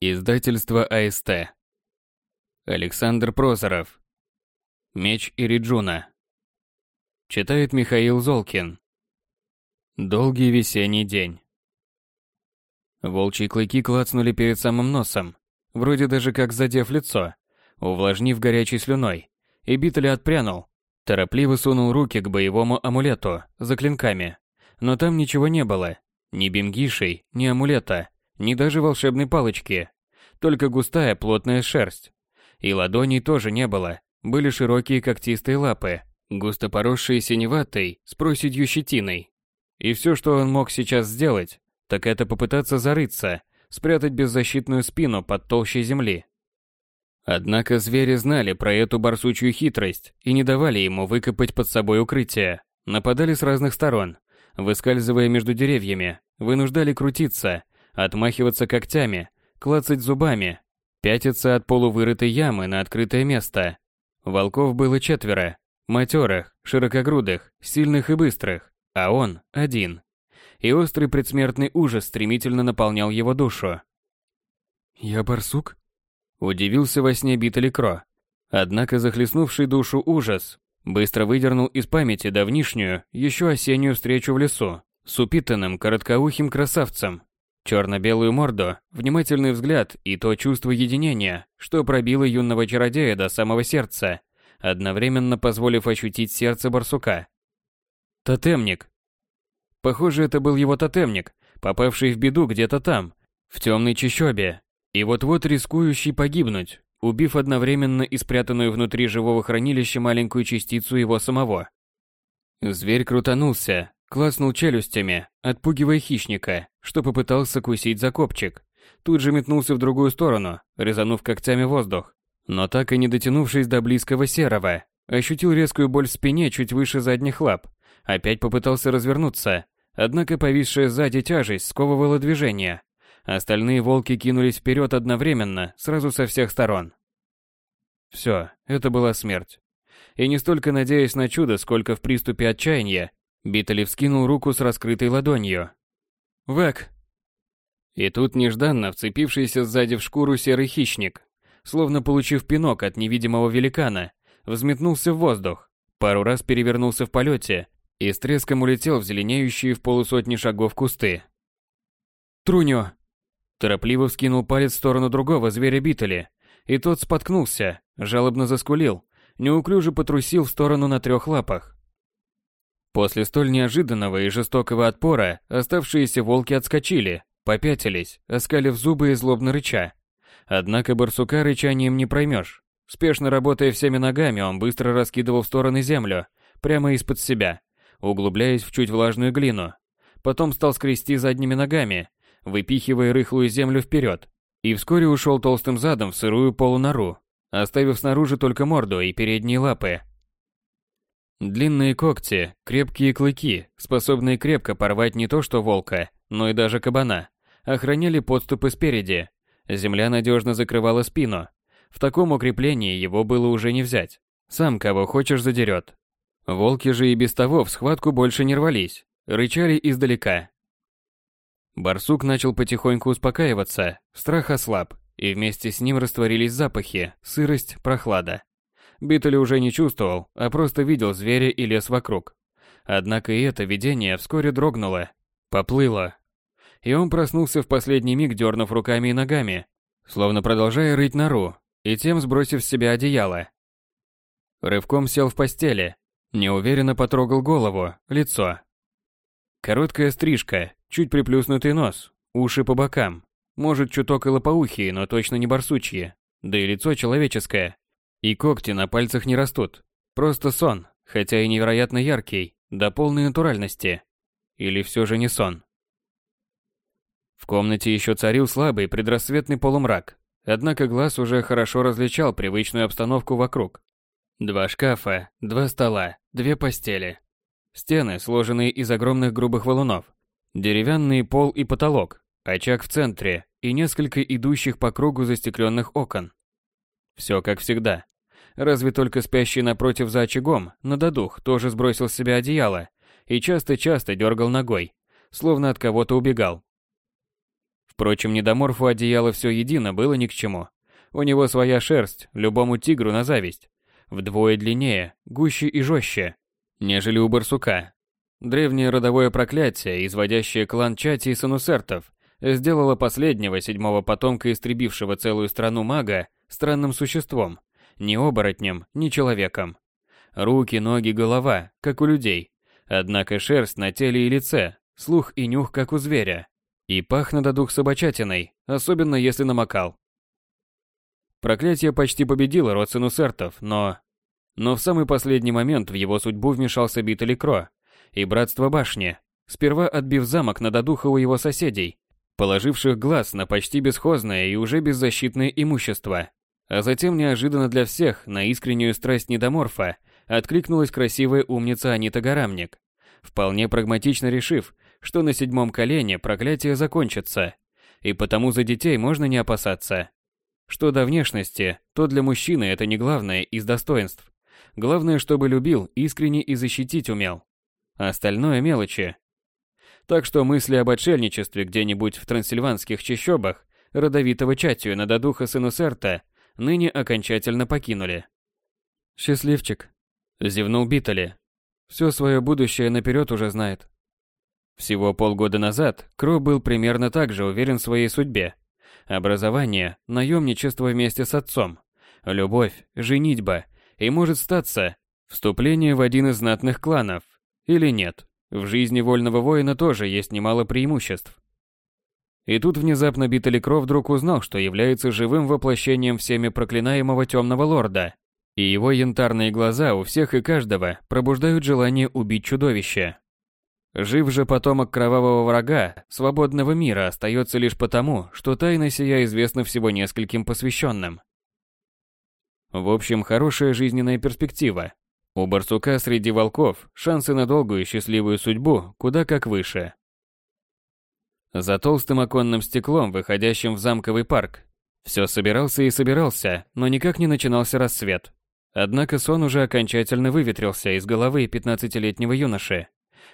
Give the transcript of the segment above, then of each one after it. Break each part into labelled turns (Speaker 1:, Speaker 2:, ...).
Speaker 1: Издательство АСТ. Александр Прозоров. Меч Ириджуна. Читает Михаил Золкин. Долгий весенний день. Волчьи клыки клацнули перед самым носом, вроде даже как задев лицо, увлажнив горячей слюной, и Битали отпрянул, торопливо сунул руки к боевому амулету за клинками, но там ничего не было, ни бимгишей, ни амулета, ни даже волшебной палочки, только густая плотная шерсть. И ладоней тоже не было, были широкие когтистые лапы, густо поросшие синеватой с проседью щетиной. И все, что он мог сейчас сделать, так это попытаться зарыться, спрятать беззащитную спину под толщей земли. Однако звери знали про эту барсучью хитрость и не давали ему выкопать под собой укрытие. Нападали с разных сторон, выскальзывая между деревьями, вынуждали крутиться, отмахиваться когтями, клацать зубами, пятиться от полувырытой ямы на открытое место. Волков было четверо, матерых, широкогрудых, сильных и быстрых, а он один. И острый предсмертный ужас стремительно наполнял его душу.
Speaker 2: «Я барсук?»
Speaker 1: Удивился во сне Битали Кро. Однако захлестнувший душу ужас быстро выдернул из памяти давнишнюю, еще осеннюю встречу в лесу с упитанным короткоухим красавцем, черно-белую морду, внимательный взгляд и то чувство единения, что пробило юного чародея до самого сердца, одновременно позволив ощутить сердце барсука. Тотемник. Похоже, это был его тотемник, попавший в беду где-то там, в темной чащобе, и вот-вот рискующий погибнуть, убив одновременно и спрятанную внутри живого хранилища маленькую частицу его самого. Зверь крутанулся, Класнул челюстями, отпугивая хищника, что попытался кусить за копчик. Тут же метнулся в другую сторону, резанув когтями воздух. Но так и не дотянувшись до близкого серого, ощутил резкую боль в спине чуть выше задних лап. Опять попытался развернуться, однако повисшая сзади тяжесть сковывала движение. Остальные волки кинулись вперед одновременно, сразу со всех сторон. Все, это была смерть. И не столько надеясь на чудо, сколько в приступе отчаяния, Битали вскинул руку с раскрытой ладонью. «Вэк!» И тут нежданно вцепившийся сзади в шкуру серый хищник, словно получив пинок от невидимого великана, взметнулся в воздух, пару раз перевернулся в полете и с треском улетел в зеленеющие в полусотни шагов кусты. «Труньо!» Торопливо вскинул палец в сторону другого зверя Битали, и тот споткнулся, жалобно заскулил, неуклюже потрусил в сторону на трех лапах. После столь неожиданного и жестокого отпора оставшиеся волки отскочили, попятились, оскалив зубы и злобно рыча. Однако барсука рычанием не проймешь. Спешно работая всеми ногами, он быстро раскидывал в стороны землю, прямо из-под себя, углубляясь в чуть влажную глину. Потом стал скрести задними ногами, выпихивая рыхлую землю вперед, и вскоре ушел толстым задом в сырую полунору, оставив снаружи только морду и передние лапы. Длинные когти, крепкие клыки, способные крепко порвать не то что волка, но и даже кабана, охраняли подступы спереди. Земля надежно закрывала спину. В таком укреплении его было уже не взять. Сам кого хочешь задерет. Волки же и без того в схватку больше не рвались, рычали издалека. Барсук начал потихоньку успокаиваться, страх ослаб, и вместе с ним растворились запахи, сырость, прохлада. Биттель уже не чувствовал, а просто видел зверя и лес вокруг. Однако и это видение вскоре дрогнуло, поплыло. И он проснулся в последний миг, дернув руками и ногами, словно продолжая рыть нору, и тем сбросив с себя одеяло. Рывком сел в постели, неуверенно потрогал голову, лицо. Короткая стрижка, чуть приплюснутый нос, уши по бокам, может чуток и лопоухие, но точно не барсучьи, да и лицо человеческое, и когти на пальцах не растут. Просто сон, хотя и невероятно яркий, до полной натуральности. Или все же не сон. В комнате еще царил слабый предрассветный полумрак, однако глаз уже хорошо различал привычную обстановку вокруг. Два шкафа, два стола, две постели. Стены, сложенные из огромных грубых валунов. Деревянный пол и потолок, очаг в центре и несколько идущих по кругу застекленных окон. Все как всегда. Разве только спящий напротив за очагом, на додух, тоже сбросил с себя одеяло и часто-часто дергал ногой, словно от кого-то убегал. Впрочем, недоморфу одеяло все едино было ни к чему. У него своя шерсть, любому тигру на зависть. Вдвое длиннее, гуще и жестче, нежели у барсука. Древнее родовое проклятие, изводящее клан Чати и Санусертов, сделало последнего седьмого потомка истребившего целую страну мага странным существом, ни оборотнем, ни человеком. Руки, ноги, голова, как у людей. Однако шерсть на теле и лице, слух и нюх, как у зверя. И пах на дух собачатиной, особенно если намокал. Проклятие почти победило род Сенусертов, но... Но в самый последний момент в его судьбу вмешался Битали Кро и Братство Башни, сперва отбив замок на додуха у его соседей, положивших глаз на почти бесхозное и уже беззащитное имущество. А затем неожиданно для всех на искреннюю страсть недоморфа откликнулась красивая умница Анита Гарамник, вполне прагматично решив, что на седьмом колене проклятие закончится, и потому за детей можно не опасаться. Что до внешности, то для мужчины это не главное из достоинств. Главное, чтобы любил, искренне и защитить умел. А остальное мелочи. Так что мысли об отшельничестве где-нибудь в трансильванских чащобах родовитого чатью на додуха Сенусерта ныне окончательно покинули.
Speaker 2: «Счастливчик», — зевнул Биттали. «Все свое будущее наперед уже знает».
Speaker 1: Всего полгода назад Кро был примерно так же уверен в своей судьбе. Образование, наемничество вместе с отцом, любовь, женитьба и, может статься, вступление в один из знатных кланов. Или нет, в жизни вольного воина тоже есть немало преимуществ. И тут внезапно Биттали Кро вдруг узнал, что является живым воплощением всеми проклинаемого темного лорда, и его янтарные глаза у всех и каждого пробуждают желание убить чудовище. Жив же потомок кровавого врага, свободного мира остается лишь потому, что тайна сия известна всего нескольким посвященным. В общем, хорошая жизненная перспектива. У барсука среди волков шансы на долгую и счастливую судьбу куда как выше. За толстым оконным стеклом, выходящим в замковый парк, все собирался и собирался, но никак не начинался рассвет. Однако сон уже окончательно выветрился из головы пятнадцатилетнего юноши.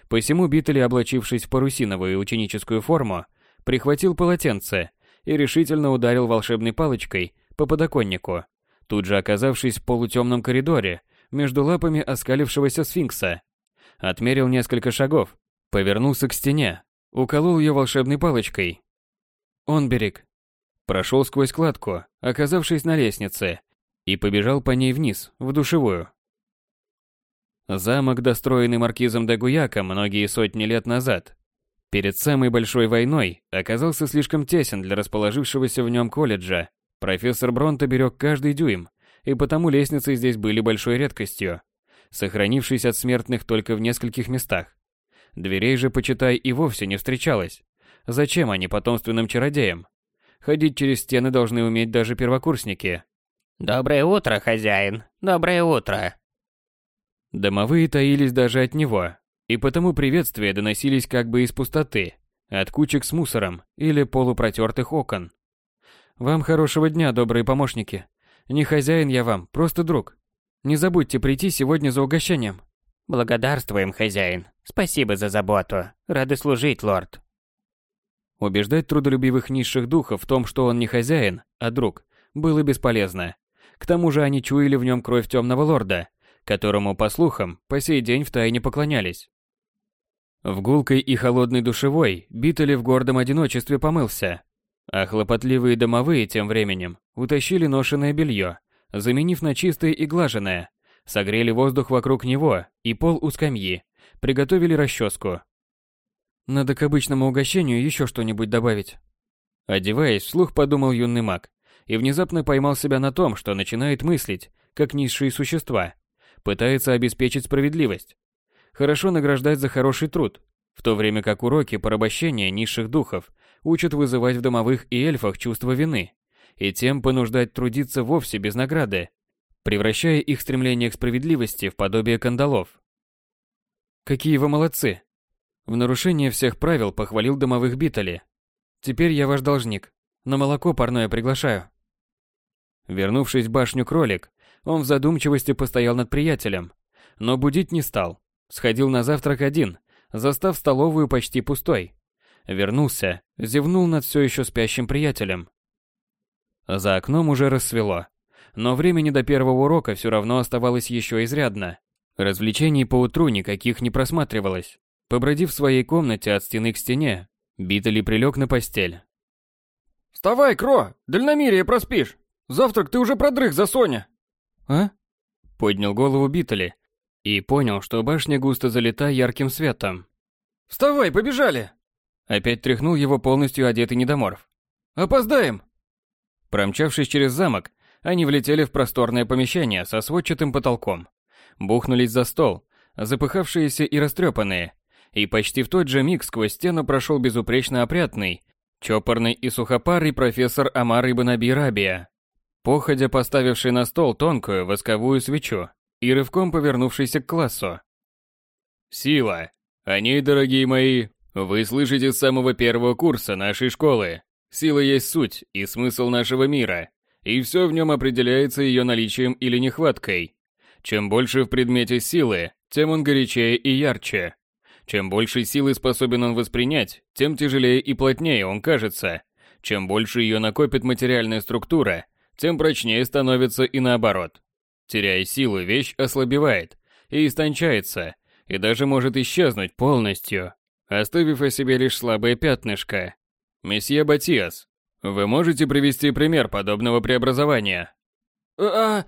Speaker 1: Посему Биттель, облачившись в парусиновую ученическую форму, прихватил полотенце и решительно ударил волшебной палочкой по подоконнику, тут же оказавшись в полутемном коридоре между лапами оскалившегося сфинкса. Отмерил несколько шагов, повернулся к стене, уколол ее волшебной палочкой. Он берег. Прошел сквозь кладку, оказавшись на лестнице, и побежал по ней вниз, в душевую. Замок, достроенный маркизом де Гуяка многие сотни лет назад, перед самой большой войной, оказался слишком тесен для расположившегося в нем колледжа. Профессор Бронте берег каждый дюйм, и потому лестницы здесь были большой редкостью, сохранившись от смертных только в нескольких местах. Дверей же, почитай, и вовсе не встречалось. Зачем они потомственным чародеям? Ходить через стены должны уметь даже первокурсники.
Speaker 3: «Доброе утро, хозяин! Доброе утро!»
Speaker 1: Домовые таились даже от него, и потому приветствия доносились как бы из пустоты, от кучек с мусором или полупротертых окон. «Вам хорошего дня, добрые помощники. Не хозяин я вам, просто друг. Не забудьте прийти сегодня за угощением».
Speaker 3: «Благодарствуем, хозяин. Спасибо за заботу. Рады служить, лорд».
Speaker 1: Убеждать трудолюбивых низших духов в том, что он не хозяин, а друг, было бесполезно. К тому же они чуяли в нем кровь темного лорда, которому, по слухам, по сей день втайне поклонялись. В гулкой и холодной душевой Биттели в гордом одиночестве помылся, а хлопотливые домовые тем временем утащили ношеное белье, заменив на чистое и глаженное, согрели воздух вокруг него и пол у скамьи, приготовили расческу.
Speaker 2: Надо к обычному угощению еще что-нибудь добавить.
Speaker 1: Одеваясь, вслух подумал юный маг, и внезапно поймал себя на том, что начинает мыслить, как низшие существа, пытается обеспечить справедливость. Хорошо награждать за хороший труд, в то время как уроки порабощения низших духов учат вызывать в домовых и эльфах чувство вины, и тем понуждать трудиться вовсе без награды, превращая их стремление к справедливости в подобие кандалов.
Speaker 2: Какие вы молодцы! В нарушение всех правил похвалил домовых Битали. Теперь я ваш должник. На молоко парное приглашаю.
Speaker 1: Вернувшись в башню кролик, он в задумчивости постоял над приятелем, но будить не стал. Сходил на завтрак один, застав столовую почти пустой. Вернулся, зевнул над все еще спящим приятелем. За окном уже рассвело. Но времени до первого урока все равно оставалось еще изрядно. Развлечений по утру никаких не просматривалось. Побродив в своей комнате от стены к стене, Битали прилег на постель.
Speaker 2: «Вставай, Кро! Дальномерие проспишь! Завтрак ты уже продрых за Соня!»
Speaker 1: «А?» Поднял голову Битали и понял, что башня густо залита ярким светом.
Speaker 2: «Вставай, побежали!»
Speaker 1: Опять тряхнул его полностью одетый недоморф.
Speaker 2: «Опоздаем!»
Speaker 1: Промчавшись через замок, они влетели в просторное помещение со сводчатым потолком. Бухнулись за стол, запыхавшиеся и растрепанные. И почти в тот же миг сквозь стену прошел безупречно опрятный, чопорный и сухопарый профессор Амар Ибн Аби Рабия, походя поставивший на стол тонкую восковую свечу и рывком повернувшийся к классу. «Сила! О ней, дорогие мои, вы слышите с самого первого курса нашей школы. Сила есть суть и смысл нашего мира, и все в нем определяется ее наличием или нехваткой. Чем больше в предмете силы, тем он горячее и ярче. Чем больше силы способен он воспринять, тем тяжелее и плотнее он кажется. Чем больше ее накопит материальная структура, тем прочнее становится и наоборот. Теряя силу, вещь ослабевает и истончается, и даже может исчезнуть полностью, оставив о себе лишь слабое пятнышко. Месье Батиас, вы можете привести пример подобного преобразования?
Speaker 2: А,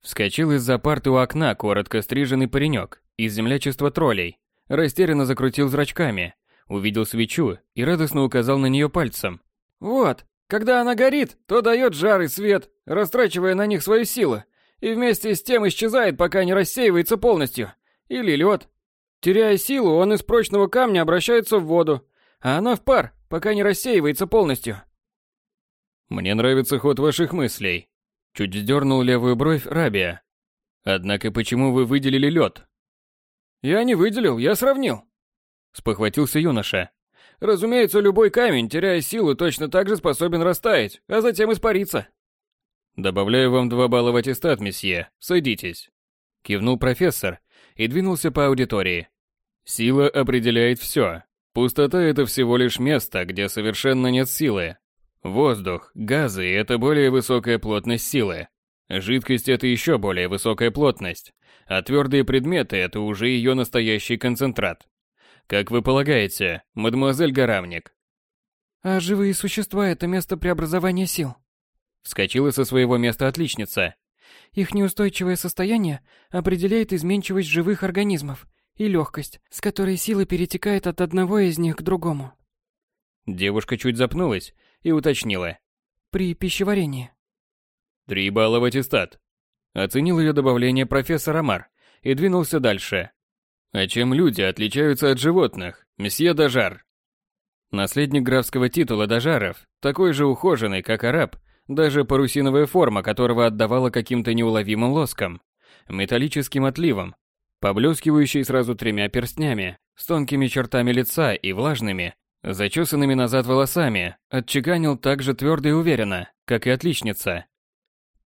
Speaker 1: Вскочил из-за парты у окна коротко стриженный паренек из землячества троллей. Растерянно закрутил зрачками, увидел свечу и радостно указал на нее пальцем.
Speaker 2: Вот, когда она горит, то дает жар и свет, растрачивая на них свою силу, и вместе с тем исчезает, пока не рассеивается полностью. Или лед. Теряя силу, он из прочного камня обращается в воду, а она в пар, пока не рассеивается полностью.
Speaker 1: Мне нравится ход ваших мыслей. Чуть сдернул левую бровь Рабия. Однако почему вы выделили лед?
Speaker 2: Я не выделил, я сравнил.
Speaker 1: Спохватился юноша.
Speaker 2: Разумеется, любой камень, теряя силу, точно так же способен растаять, а затем испариться.
Speaker 1: Добавляю вам два балла в аттестат, месье. Садитесь. Кивнул профессор и двинулся по аудитории. Сила определяет все. Пустота – это всего лишь место, где совершенно нет силы. Воздух, газы – это более высокая плотность силы. Жидкость – это еще более высокая плотность. А твердые предметы – это уже ее настоящий концентрат. Как вы полагаете, мадемуазель Гарамник?
Speaker 4: А живые существа – это место преобразования сил.
Speaker 1: Вскочила со своего места отличница.
Speaker 4: Их неустойчивое состояние определяет изменчивость живых организмов и легкость, с которой сила перетекает от одного из них к другому.
Speaker 1: Девушка чуть запнулась и уточнила.
Speaker 4: При пищеварении.
Speaker 1: Три балла в аттестат. Оценил ее добавление профессор Амар и двинулся дальше. А чем люди отличаются от животных, месье Дажар? Наследник графского титула Дажаров, такой же ухоженный, как араб, даже парусиновая форма которого отдавала каким-то неуловимым лоском, металлическим отливом, поблескивающий сразу тремя перстнями, с тонкими чертами лица и влажными, зачесанными назад волосами, отчеканил так же твердо и уверенно, как и отличница.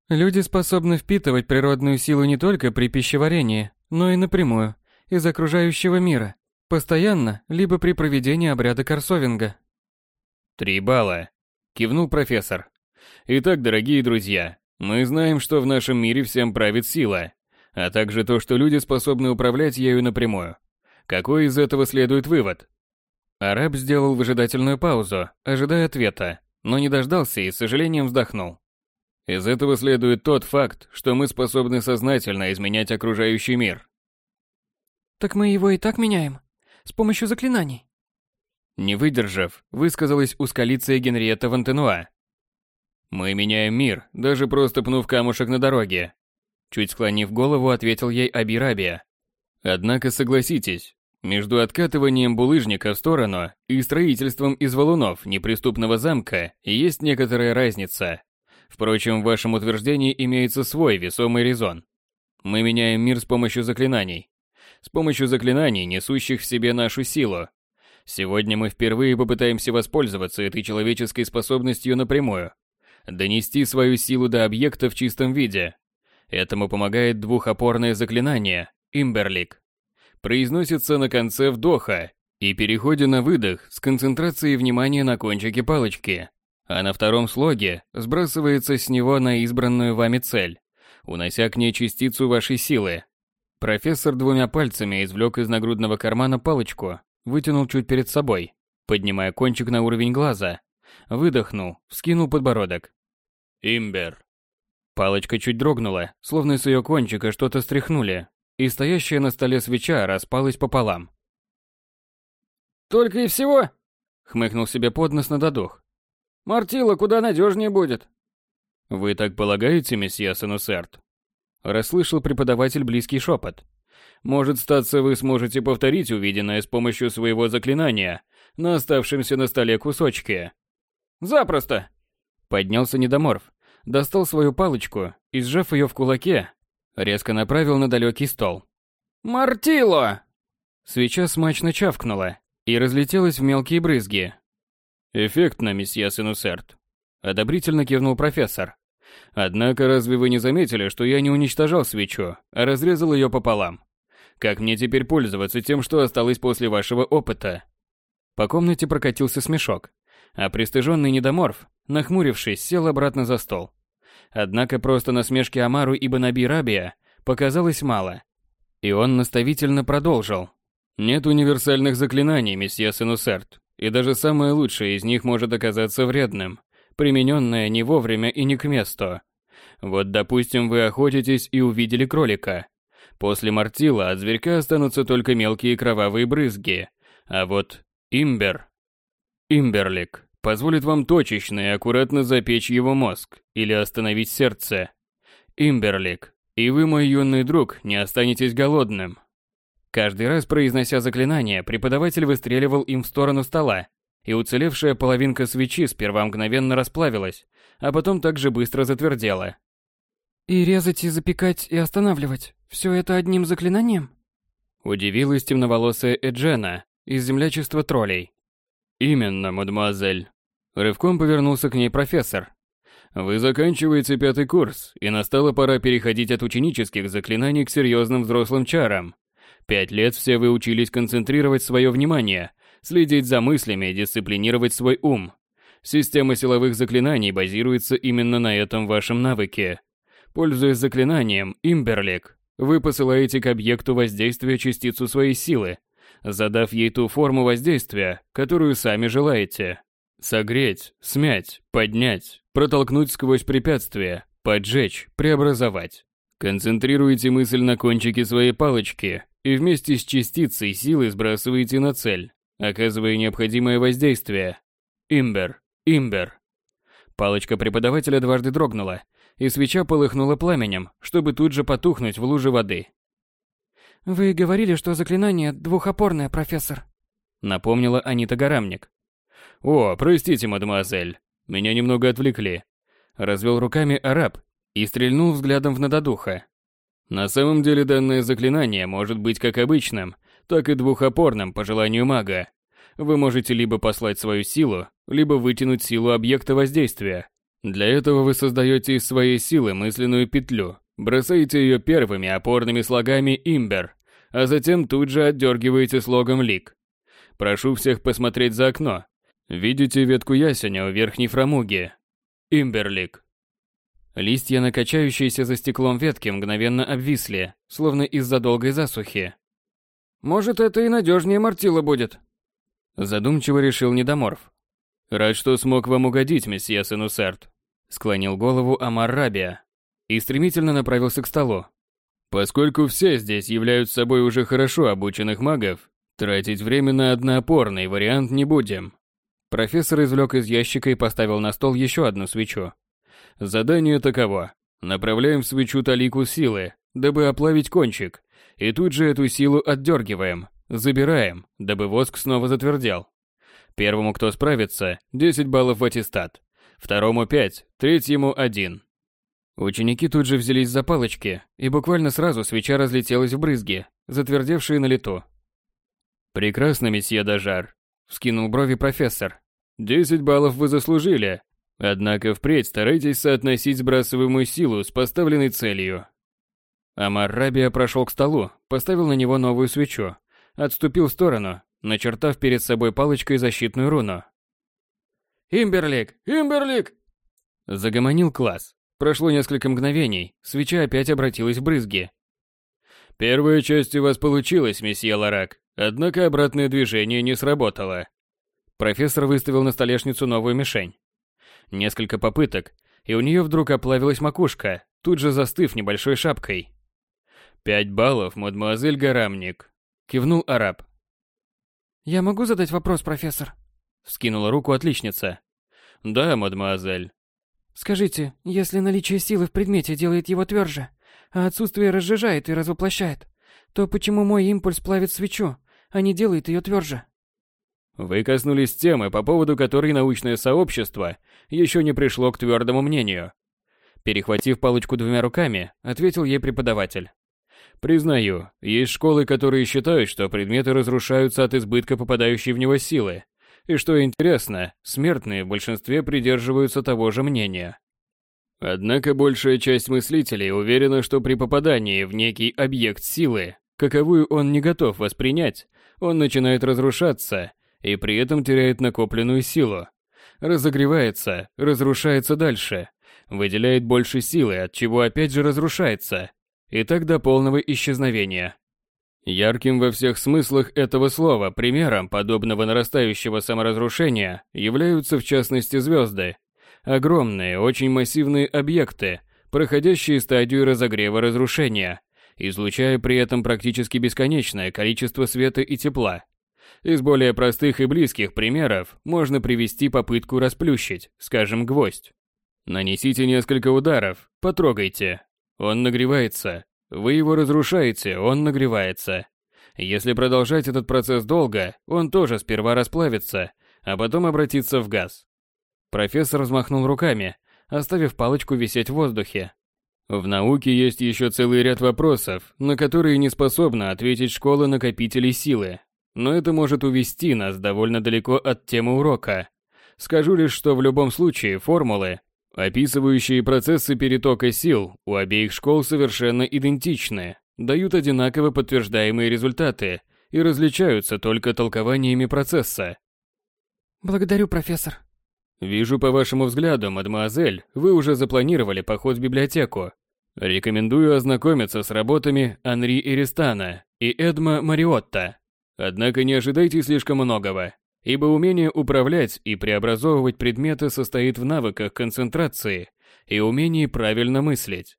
Speaker 4: Люди способны впитывать природную силу не только при пищеварении, но и напрямую, из окружающего мира, постоянно, либо при проведении обряда корсовинга.
Speaker 1: «Три балла», — кивнул профессор. «Итак, дорогие друзья, мы знаем, что в нашем мире всем правит сила, а также то, что люди способны управлять ею напрямую. Какой из этого следует вывод? Араб сделал выжидательную паузу, ожидая ответа, но не дождался и с сожалением вздохнул. Из этого следует тот факт, что мы способны сознательно изменять окружающий мир.
Speaker 4: Так мы его и так меняем, с помощью заклинаний.
Speaker 1: Не выдержав, высказалась ускалиция Генриетта Вантенуа. Мы меняем мир, даже просто пнув камушек на дороге. Чуть склонив голову, ответил ей Абирабия. Однако согласитесь, между откатыванием булыжника в сторону и строительством из валунов неприступного замка есть некоторая разница. Впрочем, в вашем утверждении имеется свой весомый резон. Мы меняем мир с помощью заклинаний. С помощью заклинаний, несущих в себе нашу силу. Сегодня мы впервые попытаемся воспользоваться этой человеческой способностью напрямую. Донести свою силу до объекта в чистом виде. Этому помогает двухопорное заклинание – Имберлик произносится на конце вдоха И переходе на выдох с концентрацией внимания на кончике палочки, а на втором слоге сбрасывается с него на избранную вами цель, унося к ней частицу вашей силы. Профессор двумя пальцами извлек из нагрудного кармана палочку, вытянул чуть перед собой, поднимая кончик на уровень глаза, выдохнул, вскинул подбородок. Имбер. Палочка чуть дрогнула, словно с ее кончика что-то стряхнули, и стоящая на столе свеча распалась пополам.
Speaker 2: «Только и всего?»
Speaker 1: — хмыкнул себе под нос на додух.
Speaker 2: «Мартила куда надежнее будет».
Speaker 1: «Вы так полагаете, месье Санусерт?» Расслышал преподаватель близкий шепот. «Может, статься вы сможете повторить увиденное с помощью своего заклинания на оставшемся на столе кусочке?»
Speaker 2: «Запросто!»
Speaker 1: Поднялся недоморф, достал свою палочку и, сжав ее в кулаке, резко направил на далекий стол.
Speaker 2: «Мартило!»
Speaker 1: Свеча смачно чавкнула и разлетелась в мелкие брызги. «Эффектно, месье Сенусерт», — одобрительно кивнул профессор. «Однако разве вы не заметили, что я не уничтожал свечу, а разрезал ее пополам? Как мне теперь пользоваться тем, что осталось после вашего опыта?» По комнате прокатился смешок, а пристыженный недоморф, нахмурившись, сел обратно за стол. Однако просто насмешки Амару и Банаби Рабия показалось мало. И он наставительно продолжил. «Нет универсальных заклинаний, месье Сенусерт, и даже самое лучшее из них может оказаться вредным, примененное не вовремя и не к месту. Вот, допустим, вы охотитесь и увидели кролика. После мартила от зверька останутся только мелкие кровавые брызги, а вот имбер... Имберлик позволит вам точечно и аккуратно запечь его мозг или остановить сердце. Имберлик, и вы, мой юный друг, не останетесь голодным. Каждый раз произнося заклинание, преподаватель выстреливал им в сторону стола, и уцелевшая половинка свечи сперва мгновенно расплавилась, а потом также быстро затвердела.
Speaker 4: «И резать, и запекать, и останавливать – все это одним заклинанием?»
Speaker 1: Удивилась темноволосая Эджена из землячества троллей. «Именно, мадемуазель. Рывком повернулся к ней профессор. Вы заканчиваете пятый курс, и настала пора переходить от ученических заклинаний к серьезным взрослым чарам. Пять лет все вы учились концентрировать свое внимание, следить за мыслями, дисциплинировать свой ум. Система силовых заклинаний базируется именно на этом вашем навыке. Пользуясь заклинанием «Имберлик», вы посылаете к объекту воздействия частицу своей силы, задав ей ту форму воздействия, которую сами желаете. Согреть, смять, поднять, протолкнуть сквозь препятствия, поджечь, преобразовать. Концентрируйте мысль на кончике своей палочки и вместе с частицей силы сбрасываете на цель, оказывая необходимое воздействие. Имбер, имбер. Палочка преподавателя дважды дрогнула, и свеча полыхнула пламенем, чтобы тут же потухнуть в луже воды.
Speaker 4: «Вы говорили, что заклинание двухопорное, профессор», —
Speaker 1: напомнила Анита Гарамник. «О, простите, мадемуазель, меня немного отвлекли». Развел руками араб и стрельнул взглядом в надодуха. На самом деле данное заклинание может быть как обычным, так и двухопорным по желанию мага. Вы можете либо послать свою силу, либо вытянуть силу объекта воздействия. Для этого вы создаете из своей силы мысленную петлю, бросаете ее первыми опорными слогами «имбер», а затем тут же отдергиваете слогом «лик». Прошу всех посмотреть за окно, Видите ветку ясеня у верхней фрамуги? Имберлик. Листья, накачающиеся за стеклом ветки, мгновенно обвисли, словно из-за долгой засухи.
Speaker 2: «Может, это и надежнее мартила будет?»
Speaker 1: Задумчиво решил Недоморф. «Рад, что смог вам угодить, месье Сенусерт», склонил голову Амар Рабия и стремительно направился к столу. «Поскольку все здесь являются собой уже хорошо обученных магов, тратить время на одноопорный вариант не будем. Профессор извлек из ящика и поставил на стол еще одну свечу. Задание таково. Направляем в свечу талику силы, дабы оплавить кончик, и тут же эту силу отдергиваем, забираем, дабы воск снова затвердел. Первому, кто справится, 10 баллов в аттестат, второму 5, третьему 1. Ученики тут же взялись за палочки, и буквально сразу свеча разлетелась в брызги, затвердевшие на лету. «Прекрасно, месье Дажар», — вскинул брови профессор. Десять баллов вы заслужили. Однако впредь старайтесь соотносить сбрасываемую силу с поставленной целью. Амар Рабия прошел к столу, поставил на него новую свечу, отступил в сторону, начертав перед собой палочкой защитную руну.
Speaker 2: «Имберлик! Имберлик!»
Speaker 1: Загомонил класс. Прошло несколько мгновений, свеча опять обратилась в брызги. «Первая часть у вас получилась, месье Ларак, однако обратное движение не сработало». Профессор выставил на столешницу новую мишень. Несколько попыток, и у нее вдруг оплавилась макушка, тут же застыв небольшой шапкой. «Пять баллов, мадемуазель Гарамник», — кивнул араб.
Speaker 4: «Я могу задать вопрос, профессор?»
Speaker 1: — вскинула руку отличница. «Да, мадемуазель».
Speaker 4: «Скажите, если наличие силы в предмете делает его тверже, а отсутствие разжижает и развоплощает, то почему мой импульс плавит свечу, а не делает ее тверже?»
Speaker 1: Вы коснулись темы, по поводу которой научное сообщество еще не пришло к твердому мнению. Перехватив палочку двумя руками, ответил ей преподаватель. Признаю, есть школы, которые считают, что предметы разрушаются от избытка попадающей в него силы. И что интересно, смертные в большинстве придерживаются того же мнения. Однако большая часть мыслителей уверена, что при попадании в некий объект силы, каковую он не готов воспринять, он начинает разрушаться и при этом теряет накопленную силу. Разогревается, разрушается дальше, выделяет больше силы, от чего опять же разрушается, и так до полного исчезновения. Ярким во всех смыслах этого слова примером подобного нарастающего саморазрушения являются в частности звезды. Огромные, очень массивные объекты, проходящие стадию разогрева разрушения, излучая при этом практически бесконечное количество света и тепла. Из более простых и близких примеров можно привести попытку расплющить, скажем, гвоздь. Нанесите несколько ударов, потрогайте. Он нагревается. Вы его разрушаете, он нагревается. Если продолжать этот процесс долго, он тоже сперва расплавится, а потом обратится в газ. Профессор взмахнул руками, оставив палочку висеть в воздухе. В науке есть еще целый ряд вопросов, на которые не способна ответить школа накопителей силы, но это может увести нас довольно далеко от темы урока. Скажу лишь, что в любом случае формулы, описывающие процессы перетока сил, у обеих школ совершенно идентичны, дают одинаково подтверждаемые результаты и различаются только толкованиями процесса.
Speaker 4: Благодарю, профессор.
Speaker 1: Вижу по вашему взгляду, мадемуазель, вы уже запланировали поход в библиотеку. Рекомендую ознакомиться с работами Анри Эристана и Эдма Мариотта. Однако не ожидайте слишком многого, ибо умение управлять и преобразовывать предметы состоит в навыках концентрации и умении правильно мыслить.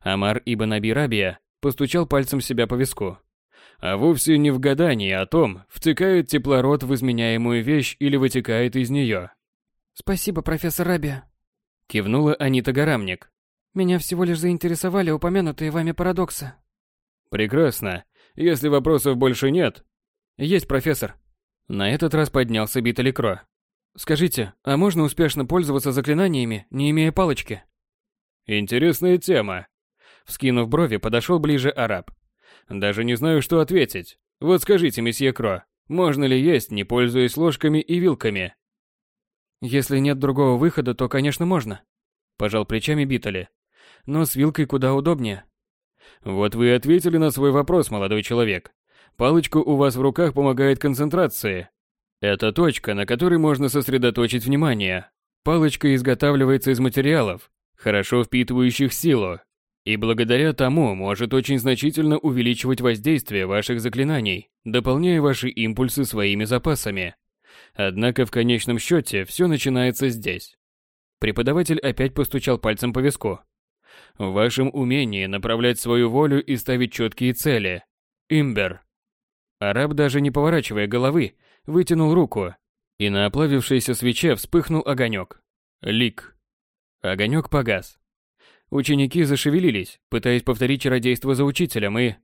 Speaker 1: Амар ибн Аби Рабия постучал пальцем себя по виску. А вовсе не в гадании о том, втекает теплород в изменяемую вещь или вытекает из нее.
Speaker 4: «Спасибо, профессор Рабия», —
Speaker 1: кивнула Анита Гарамник.
Speaker 4: «Меня всего лишь заинтересовали упомянутые вами парадоксы».
Speaker 1: «Прекрасно. Если вопросов больше нет,
Speaker 4: есть, профессор.
Speaker 1: На этот раз поднялся Биталикро.
Speaker 4: Скажите, а можно успешно пользоваться заклинаниями, не имея палочки?
Speaker 1: Интересная тема. Вскинув брови, подошел ближе араб. Даже не знаю, что ответить. Вот скажите, месье Кро, можно ли есть, не пользуясь ложками и вилками?
Speaker 4: Если нет другого выхода, то, конечно, можно. Пожал плечами Битали. Но с вилкой куда удобнее.
Speaker 1: Вот вы ответили на свой вопрос, молодой человек. Палочка у вас в руках помогает концентрации. Это точка, на которой можно сосредоточить внимание. Палочка изготавливается из материалов, хорошо впитывающих силу, и благодаря тому может очень значительно увеличивать воздействие ваших заклинаний, дополняя ваши импульсы своими запасами. Однако в конечном счете все начинается здесь. Преподаватель опять постучал пальцем по виску. В вашем умении направлять свою волю и ставить четкие цели. Имбер. Араб, даже не поворачивая головы, вытянул руку, и на оплавившейся свече вспыхнул огонек. Лик. Огонек погас. Ученики зашевелились, пытаясь повторить чародейство за учителем, и...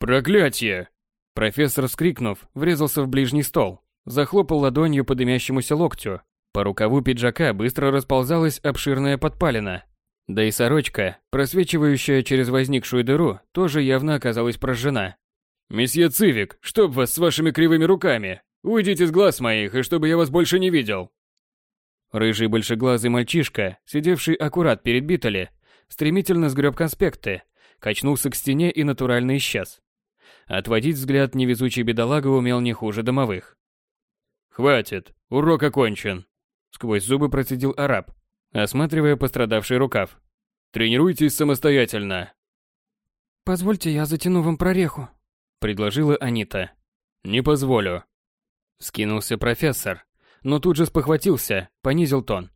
Speaker 1: «Проклятье!» Профессор, вскрикнув, врезался в ближний стол, захлопал ладонью по дымящемуся локтю. По рукаву пиджака быстро расползалась обширная подпалина. Да и сорочка, просвечивающая через возникшую дыру, тоже явно оказалась прожжена. «Месье Цивик, чтоб вас с вашими кривыми руками! Уйдите с глаз моих, и чтобы я вас больше не видел!» Рыжий большеглазый мальчишка, сидевший аккурат перед Битали, стремительно сгреб конспекты, качнулся к стене и натурально исчез. Отводить взгляд невезучий бедолага умел не хуже домовых. «Хватит, урок окончен», — сквозь зубы процедил араб, осматривая пострадавший рукав. «Тренируйтесь самостоятельно».
Speaker 2: «Позвольте, я затяну вам прореху», —
Speaker 1: предложила Анита. «Не позволю». Скинулся профессор, но тут же спохватился, понизил тон.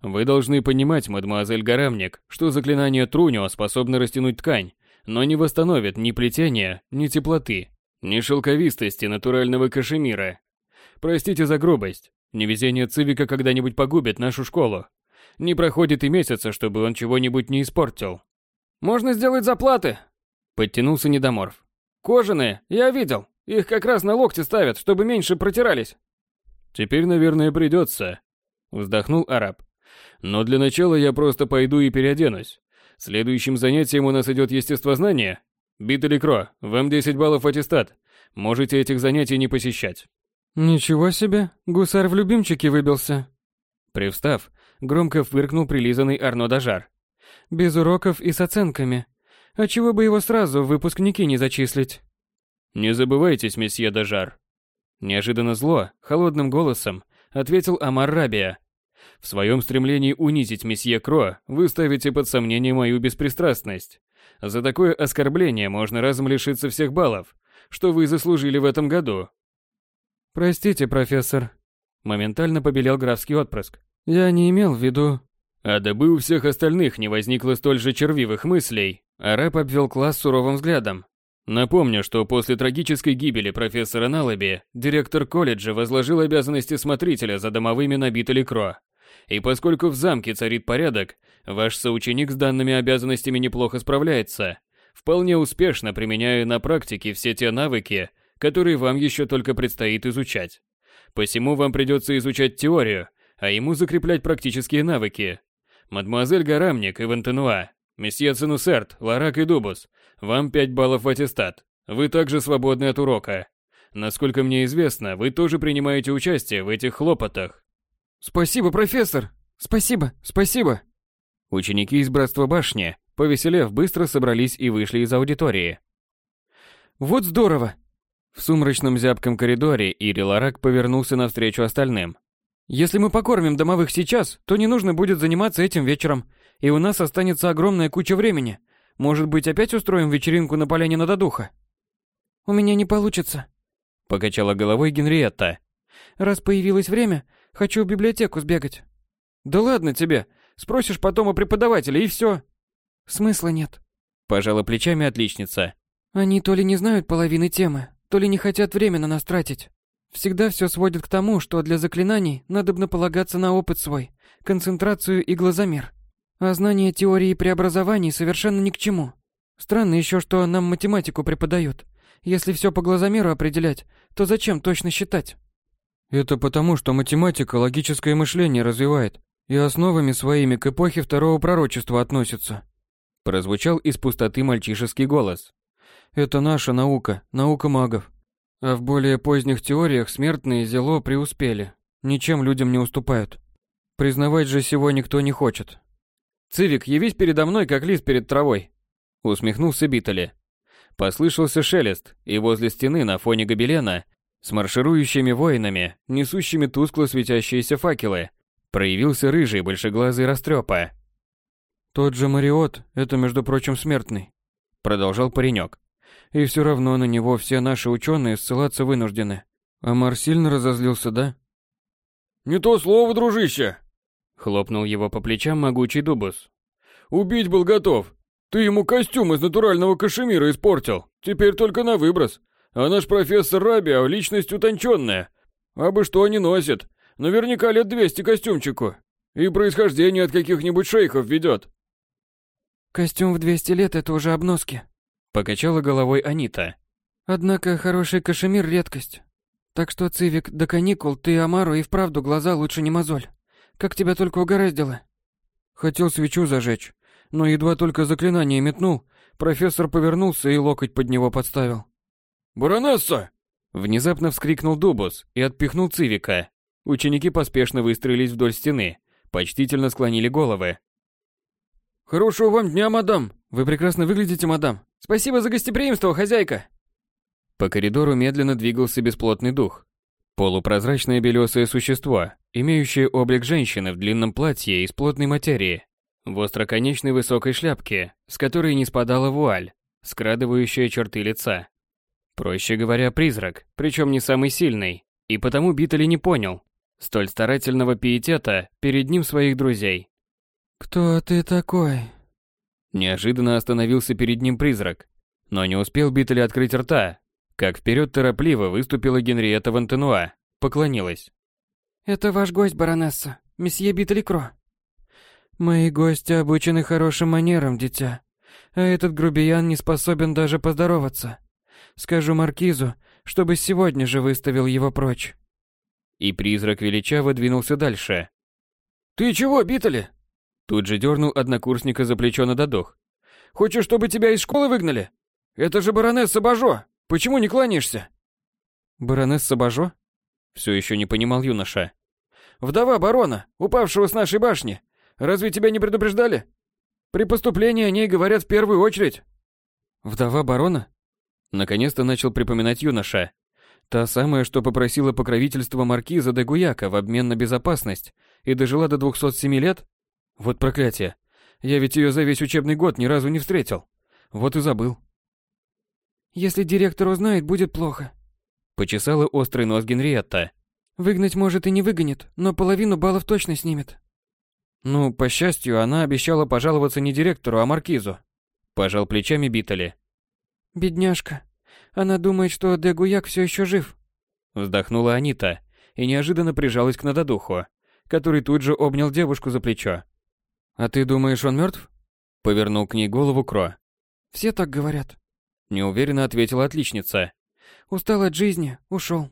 Speaker 1: «Вы должны понимать, мадемуазель Гарамник, что заклинание Трунио способно растянуть ткань, но не восстановит ни плетения, ни теплоты, ни шелковистости натурального кашемира. Простите за грубость, невезение Цивика когда-нибудь погубит нашу школу. Не проходит и месяца, чтобы он чего-нибудь не испортил.
Speaker 2: «Можно сделать заплаты!»
Speaker 1: Подтянулся недоморф.
Speaker 2: «Кожаные, я видел. Их как раз на локти ставят, чтобы меньше протирались».
Speaker 1: «Теперь, наверное, придется», — вздохнул араб. «Но для начала я просто пойду и переоденусь. Следующим занятием у нас идет естествознание. Биталикро, вам 10 баллов аттестат. Можете этих занятий не посещать.
Speaker 4: Ничего себе, гусар в любимчике выбился.
Speaker 1: Привстав, громко фыркнул прилизанный Арно Дажар.
Speaker 4: Без уроков и с оценками. А чего бы его сразу в выпускники не зачислить?
Speaker 1: Не забывайтесь, месье Дажар. Неожиданно зло, холодным голосом, ответил Амар Рабия. В своем стремлении унизить месье Кро вы ставите под сомнение мою беспристрастность. За такое оскорбление можно разом лишиться всех баллов, что вы заслужили в этом году.
Speaker 4: Простите, профессор.
Speaker 1: Моментально побелел графский отпрыск.
Speaker 4: Я не имел в виду...
Speaker 1: А дабы у всех остальных не возникло столь же червивых мыслей, араб обвел класс суровым взглядом. Напомню, что после трагической гибели профессора Налаби, директор колледжа возложил обязанности смотрителя за домовыми на Битали Кро. И поскольку в замке царит порядок, ваш соученик с данными обязанностями неплохо справляется, вполне успешно применяя на практике все те навыки, которые вам еще только предстоит изучать. Посему вам придется изучать теорию, а ему закреплять практические навыки. Мадемуазель Гарамник и Вантенуа, месье Ценусерт, Ларак и Дубус, вам 5 баллов в аттестат. Вы также свободны от урока. Насколько мне известно, вы тоже принимаете участие в этих хлопотах.
Speaker 2: Спасибо, профессор. Спасибо, спасибо.
Speaker 1: Ученики из Братства Башни, повеселев, быстро собрались и вышли из аудитории.
Speaker 2: Вот здорово.
Speaker 1: В сумрачном зябком коридоре Ири Ларак повернулся навстречу остальным.
Speaker 2: Если мы покормим домовых сейчас, то не нужно будет заниматься этим вечером, и у нас останется огромная куча времени. Может быть, опять устроим вечеринку на поляне Нададуха? У меня не получится,
Speaker 1: покачала головой Генриетта.
Speaker 2: Раз появилось время, Хочу в библиотеку сбегать. Да ладно тебе. Спросишь потом у преподавателя и все. Смысла нет.
Speaker 1: Пожала плечами отличница.
Speaker 2: Они то ли не знают половины темы, то ли не хотят время на нас тратить. Всегда все сводит к тому, что для заклинаний надобно полагаться на опыт свой, концентрацию и глазомер. А знание теории преобразований совершенно ни к чему. Странно еще, что нам математику преподают. Если все по глазомеру определять, то зачем точно считать?
Speaker 4: Это потому, что математика логическое мышление развивает и основами своими к эпохе второго пророчества относится.
Speaker 1: Прозвучал из пустоты мальчишеский голос.
Speaker 4: Это наша наука, наука магов. А в более поздних теориях смертные зело преуспели. Ничем людям не уступают. Признавать же сего никто не хочет.
Speaker 2: «Цивик, явись передо мной, как лист перед травой!»
Speaker 1: Усмехнулся Битали. Послышался шелест, и возле стены на фоне гобелена с марширующими воинами, несущими тускло светящиеся факелы, проявился рыжий большеглазый растрепа.
Speaker 4: «Тот же Мариот, это, между прочим, смертный», — продолжал паренек. «И все равно на него все наши ученые ссылаться вынуждены. Амар сильно разозлился, да?»
Speaker 2: «Не то слово, дружище!»
Speaker 1: — хлопнул его по плечам могучий Дубус.
Speaker 2: «Убить был готов. Ты ему костюм из натурального кашемира испортил. Теперь только на выброс. А наш профессор Рабиа личность утонченная. А бы что не носит. Наверняка лет двести костюмчику. И происхождение от каких-нибудь шейхов ведет. Костюм в двести лет это уже обноски.
Speaker 1: Покачала головой Анита.
Speaker 2: Однако хороший кашемир редкость. Так что, Цивик, до каникул ты Амару и вправду глаза лучше не мозоль. Как тебя только угораздило.
Speaker 4: Хотел свечу зажечь, но едва только заклинание метнул, профессор повернулся и локоть под него подставил.
Speaker 2: «Баронесса!»
Speaker 1: Внезапно вскрикнул Дубус и отпихнул Цивика. Ученики поспешно выстроились вдоль стены, почтительно склонили головы.
Speaker 2: «Хорошего вам дня, мадам! Вы прекрасно выглядите, мадам! Спасибо за гостеприимство, хозяйка!»
Speaker 1: По коридору медленно двигался бесплотный дух. Полупрозрачное белесое существо, имеющее облик женщины в длинном платье из плотной материи, в остроконечной высокой шляпке, с которой не спадала вуаль, скрадывающая черты лица. Проще говоря, призрак, причем не самый сильный, и потому Битали не понял столь старательного пиетета перед ним своих друзей.
Speaker 4: «Кто ты такой?»
Speaker 1: Неожиданно остановился перед ним призрак, но не успел Битали открыть рта, как вперед торопливо выступила Генриетта Вантенуа, поклонилась.
Speaker 4: «Это ваш гость, баронесса, месье Битали Кро». «Мои гости обучены хорошим манерам, дитя, а этот грубиян не способен даже поздороваться. Скажу маркизу, чтобы сегодня же выставил его прочь».
Speaker 1: И призрак величаво двинулся дальше.
Speaker 2: «Ты чего, Битали?»
Speaker 1: Тут же дернул однокурсника за плечо на додох.
Speaker 2: «Хочешь, чтобы тебя из школы выгнали? Это же баронесса Бажо! Почему не кланяешься?»
Speaker 1: «Баронесса Бажо?» Все еще не понимал юноша.
Speaker 2: «Вдова барона, упавшего с нашей башни. Разве тебя не предупреждали? При поступлении о ней говорят в первую очередь».
Speaker 1: «Вдова барона?» Наконец-то начал припоминать юноша. Та самая, что попросила покровительство маркиза де Гуяка в обмен на безопасность и дожила до 207 лет? Вот проклятие. Я ведь ее за весь учебный год ни разу не встретил. Вот и забыл.
Speaker 4: Если директор узнает, будет плохо.
Speaker 1: Почесала острый нос Генриетта.
Speaker 4: Выгнать может и не выгонит, но половину баллов точно снимет.
Speaker 1: Ну, по счастью, она обещала пожаловаться не директору, а маркизу. Пожал плечами Битали.
Speaker 4: Бедняжка. Она думает, что Дегуяк все еще жив.
Speaker 1: Вздохнула Анита и неожиданно прижалась к Нададуху, который тут же обнял девушку за плечо. «А ты думаешь, он мертв? Повернул к ней голову Кро.
Speaker 4: «Все так говорят», —
Speaker 1: неуверенно ответила отличница.
Speaker 4: «Устал от жизни, ушел».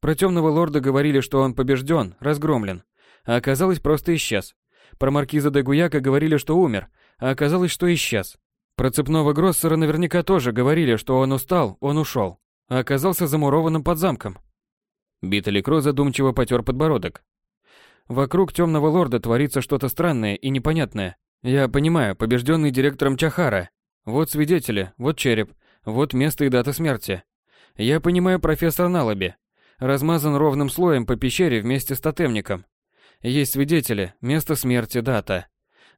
Speaker 1: Про темного лорда говорили, что он побежден, разгромлен, а оказалось просто исчез. Про маркиза де Гуяка говорили, что умер, а оказалось, что исчез. Про цепного Гроссера наверняка тоже говорили, что он устал, он ушел, а оказался замурованным под замком. Битали Кро задумчиво потер подбородок. Вокруг темного лорда творится что-то странное и непонятное. Я понимаю, побежденный директором Чахара. Вот свидетели, вот череп, вот место и дата смерти. Я понимаю профессор Налаби. Размазан ровным слоем по пещере вместе с тотемником. Есть свидетели, место смерти, дата.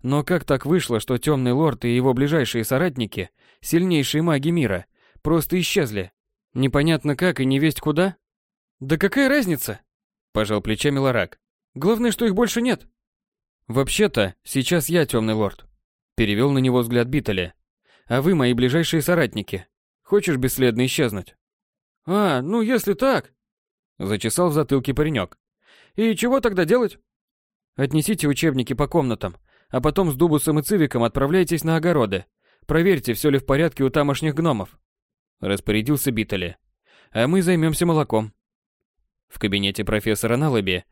Speaker 1: Но как так вышло, что Темный Лорд и его ближайшие соратники, сильнейшие маги мира, просто исчезли? Непонятно как и не весть куда?
Speaker 2: Да какая разница?
Speaker 1: Пожал плечами Ларак.
Speaker 2: Главное, что их больше нет.
Speaker 1: Вообще-то, сейчас я Темный Лорд. Перевел на него взгляд Битали. А вы мои ближайшие соратники. Хочешь бесследно исчезнуть?
Speaker 2: А, ну если так.
Speaker 1: Зачесал в затылке паренек.
Speaker 2: И чего тогда делать?
Speaker 1: Отнесите учебники по комнатам, а потом с Дубусом и Цивиком отправляйтесь на огороды. Проверьте, все ли в порядке у тамошних гномов. Распорядился Битали. А мы займемся молоком. В кабинете профессора Налаби,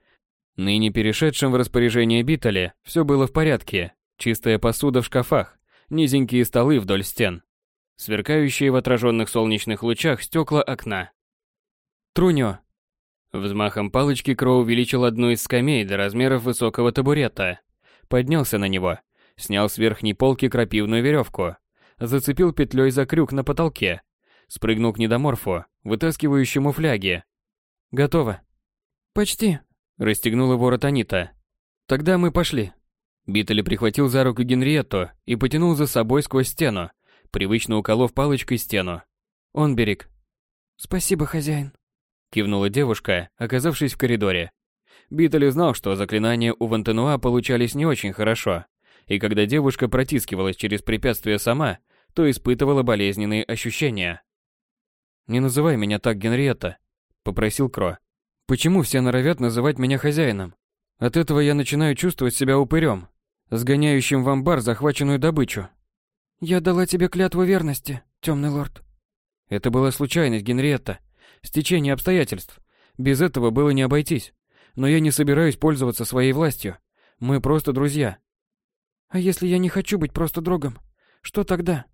Speaker 1: ныне перешедшем в распоряжение Битали, все было в порядке. Чистая посуда в шкафах, низенькие столы вдоль стен, сверкающие в отраженных солнечных лучах стекла окна. Трунё. Взмахом палочки Кроу увеличил одну из скамей до размеров высокого табурета поднялся на него, снял с верхней полки крапивную веревку, зацепил петлей за крюк на потолке, спрыгнул к недоморфу, вытаскивающему фляги. Готово.
Speaker 4: Почти.
Speaker 1: Расстегнула ворот Анита. Тогда мы пошли. Биттель прихватил за руку Генриетту и потянул за собой сквозь стену, привычно уколов палочкой стену. Он берег.
Speaker 4: Спасибо, хозяин.
Speaker 1: Кивнула девушка, оказавшись в коридоре. Биттель знал, что заклинания у Вантенуа получались не очень хорошо, и когда девушка протискивалась через препятствия сама, то испытывала болезненные ощущения. «Не называй меня так, Генриетта», — попросил Кро. «Почему все норовят называть меня хозяином? От этого я начинаю чувствовать себя упырем, сгоняющим в амбар захваченную добычу».
Speaker 4: «Я дала тебе клятву верности, темный лорд».
Speaker 1: Это была случайность, Генриетта. Стечение обстоятельств. Без этого было не обойтись но я не собираюсь пользоваться своей властью. Мы просто друзья.
Speaker 4: А если я не хочу быть просто другом? Что тогда?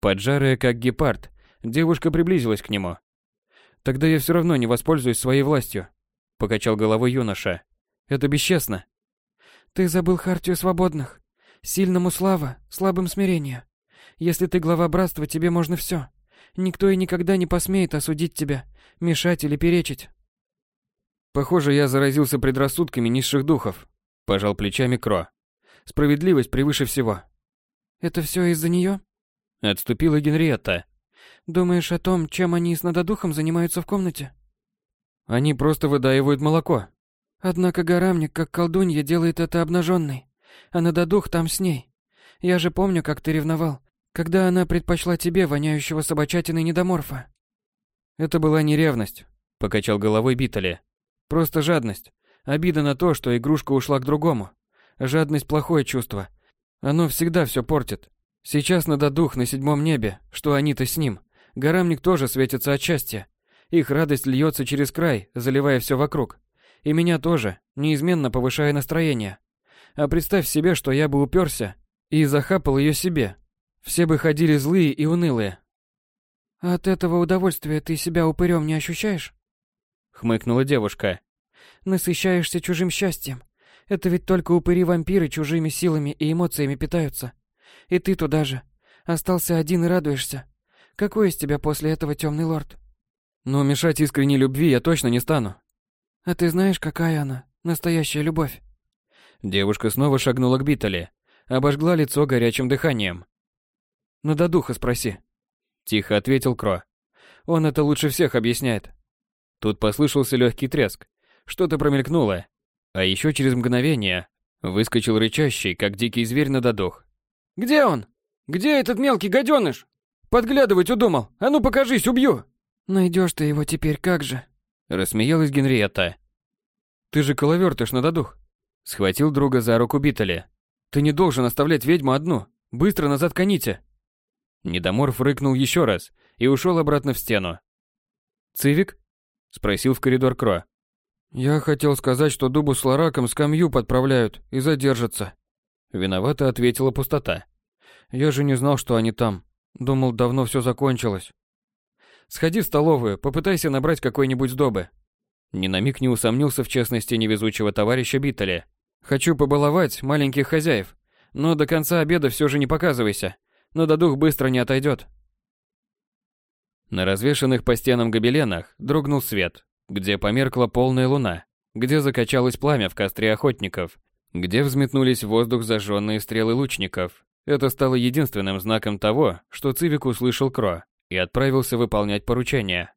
Speaker 1: Поджарая как гепард, девушка приблизилась к нему. Тогда я все равно не воспользуюсь своей властью, покачал головой юноша. Это бесчестно.
Speaker 4: Ты забыл хартию свободных. Сильному слава, слабым смирение. Если ты глава братства, тебе можно все. Никто и никогда не посмеет осудить тебя, мешать или перечить.
Speaker 1: Похоже, я заразился предрассудками низших духов. Пожал плечами Кро. Справедливость превыше всего.
Speaker 4: Это все из-за нее?
Speaker 1: Отступила Генриетта.
Speaker 4: Думаешь о том, чем они с надодухом занимаются в комнате?
Speaker 1: Они просто выдаивают молоко.
Speaker 4: Однако горамник, как колдунья, делает это обнаженной, а надодух там с ней. Я же помню, как ты ревновал, когда она предпочла тебе, воняющего собачатиной недоморфа.
Speaker 1: Это была не ревность, покачал головой Битали. Просто жадность. Обида на то, что игрушка ушла к другому. Жадность плохое чувство. Оно всегда все портит. Сейчас надо дух на седьмом небе, что они-то с ним. Горамник тоже светится от счастья. Их радость льется через край, заливая все вокруг. И меня тоже, неизменно повышая настроение. А представь себе, что я бы уперся и захапал ее себе. Все бы ходили злые и унылые.
Speaker 4: От этого удовольствия ты себя упырем не ощущаешь?
Speaker 1: Хмыкнула девушка.
Speaker 4: Насыщаешься чужим счастьем. Это ведь только упыри-вампиры чужими силами и эмоциями питаются. И ты туда же. Остался один и радуешься. Какой из тебя после этого темный лорд?
Speaker 1: Но мешать искренней любви я точно не стану.
Speaker 4: А ты знаешь, какая она, настоящая любовь?
Speaker 1: Девушка снова шагнула к Битали, обожгла лицо горячим дыханием. «Ну до духа спроси», — тихо ответил Кро. «Он это лучше всех объясняет». Тут послышался легкий треск, что-то промелькнуло, а еще через мгновение выскочил рычащий, как дикий зверь на додох.
Speaker 2: «Где он? Где этот мелкий гаденыш? Подглядывать удумал. А ну покажись, убью!»
Speaker 4: «Найдешь ты его теперь как же?»
Speaker 1: Рассмеялась Генриетта. «Ты же коловертыш на додух!» Схватил друга за руку Битали. «Ты не должен оставлять ведьму одну! Быстро назад коните!» Недоморф рыкнул еще раз и ушел обратно в стену. «Цивик?» — спросил в коридор Кро.
Speaker 4: «Я хотел сказать, что дубу с лараком скамью подправляют и задержатся».
Speaker 1: Виновато ответила пустота.
Speaker 4: «Я же не знал, что они там. Думал, давно все закончилось.
Speaker 1: Сходи в столовую, попытайся набрать какой-нибудь сдобы. Ни на миг не усомнился в честности невезучего товарища Биттеля. Хочу побаловать маленьких хозяев, но до конца обеда все же не показывайся. Но до дух быстро не отойдет. На развешанных по стенам гобеленах дрогнул свет, где померкла полная луна, где закачалось пламя в костре охотников, где взметнулись в воздух зажженные стрелы лучников, это стало единственным знаком того, что Цивик услышал Кро и отправился выполнять поручение.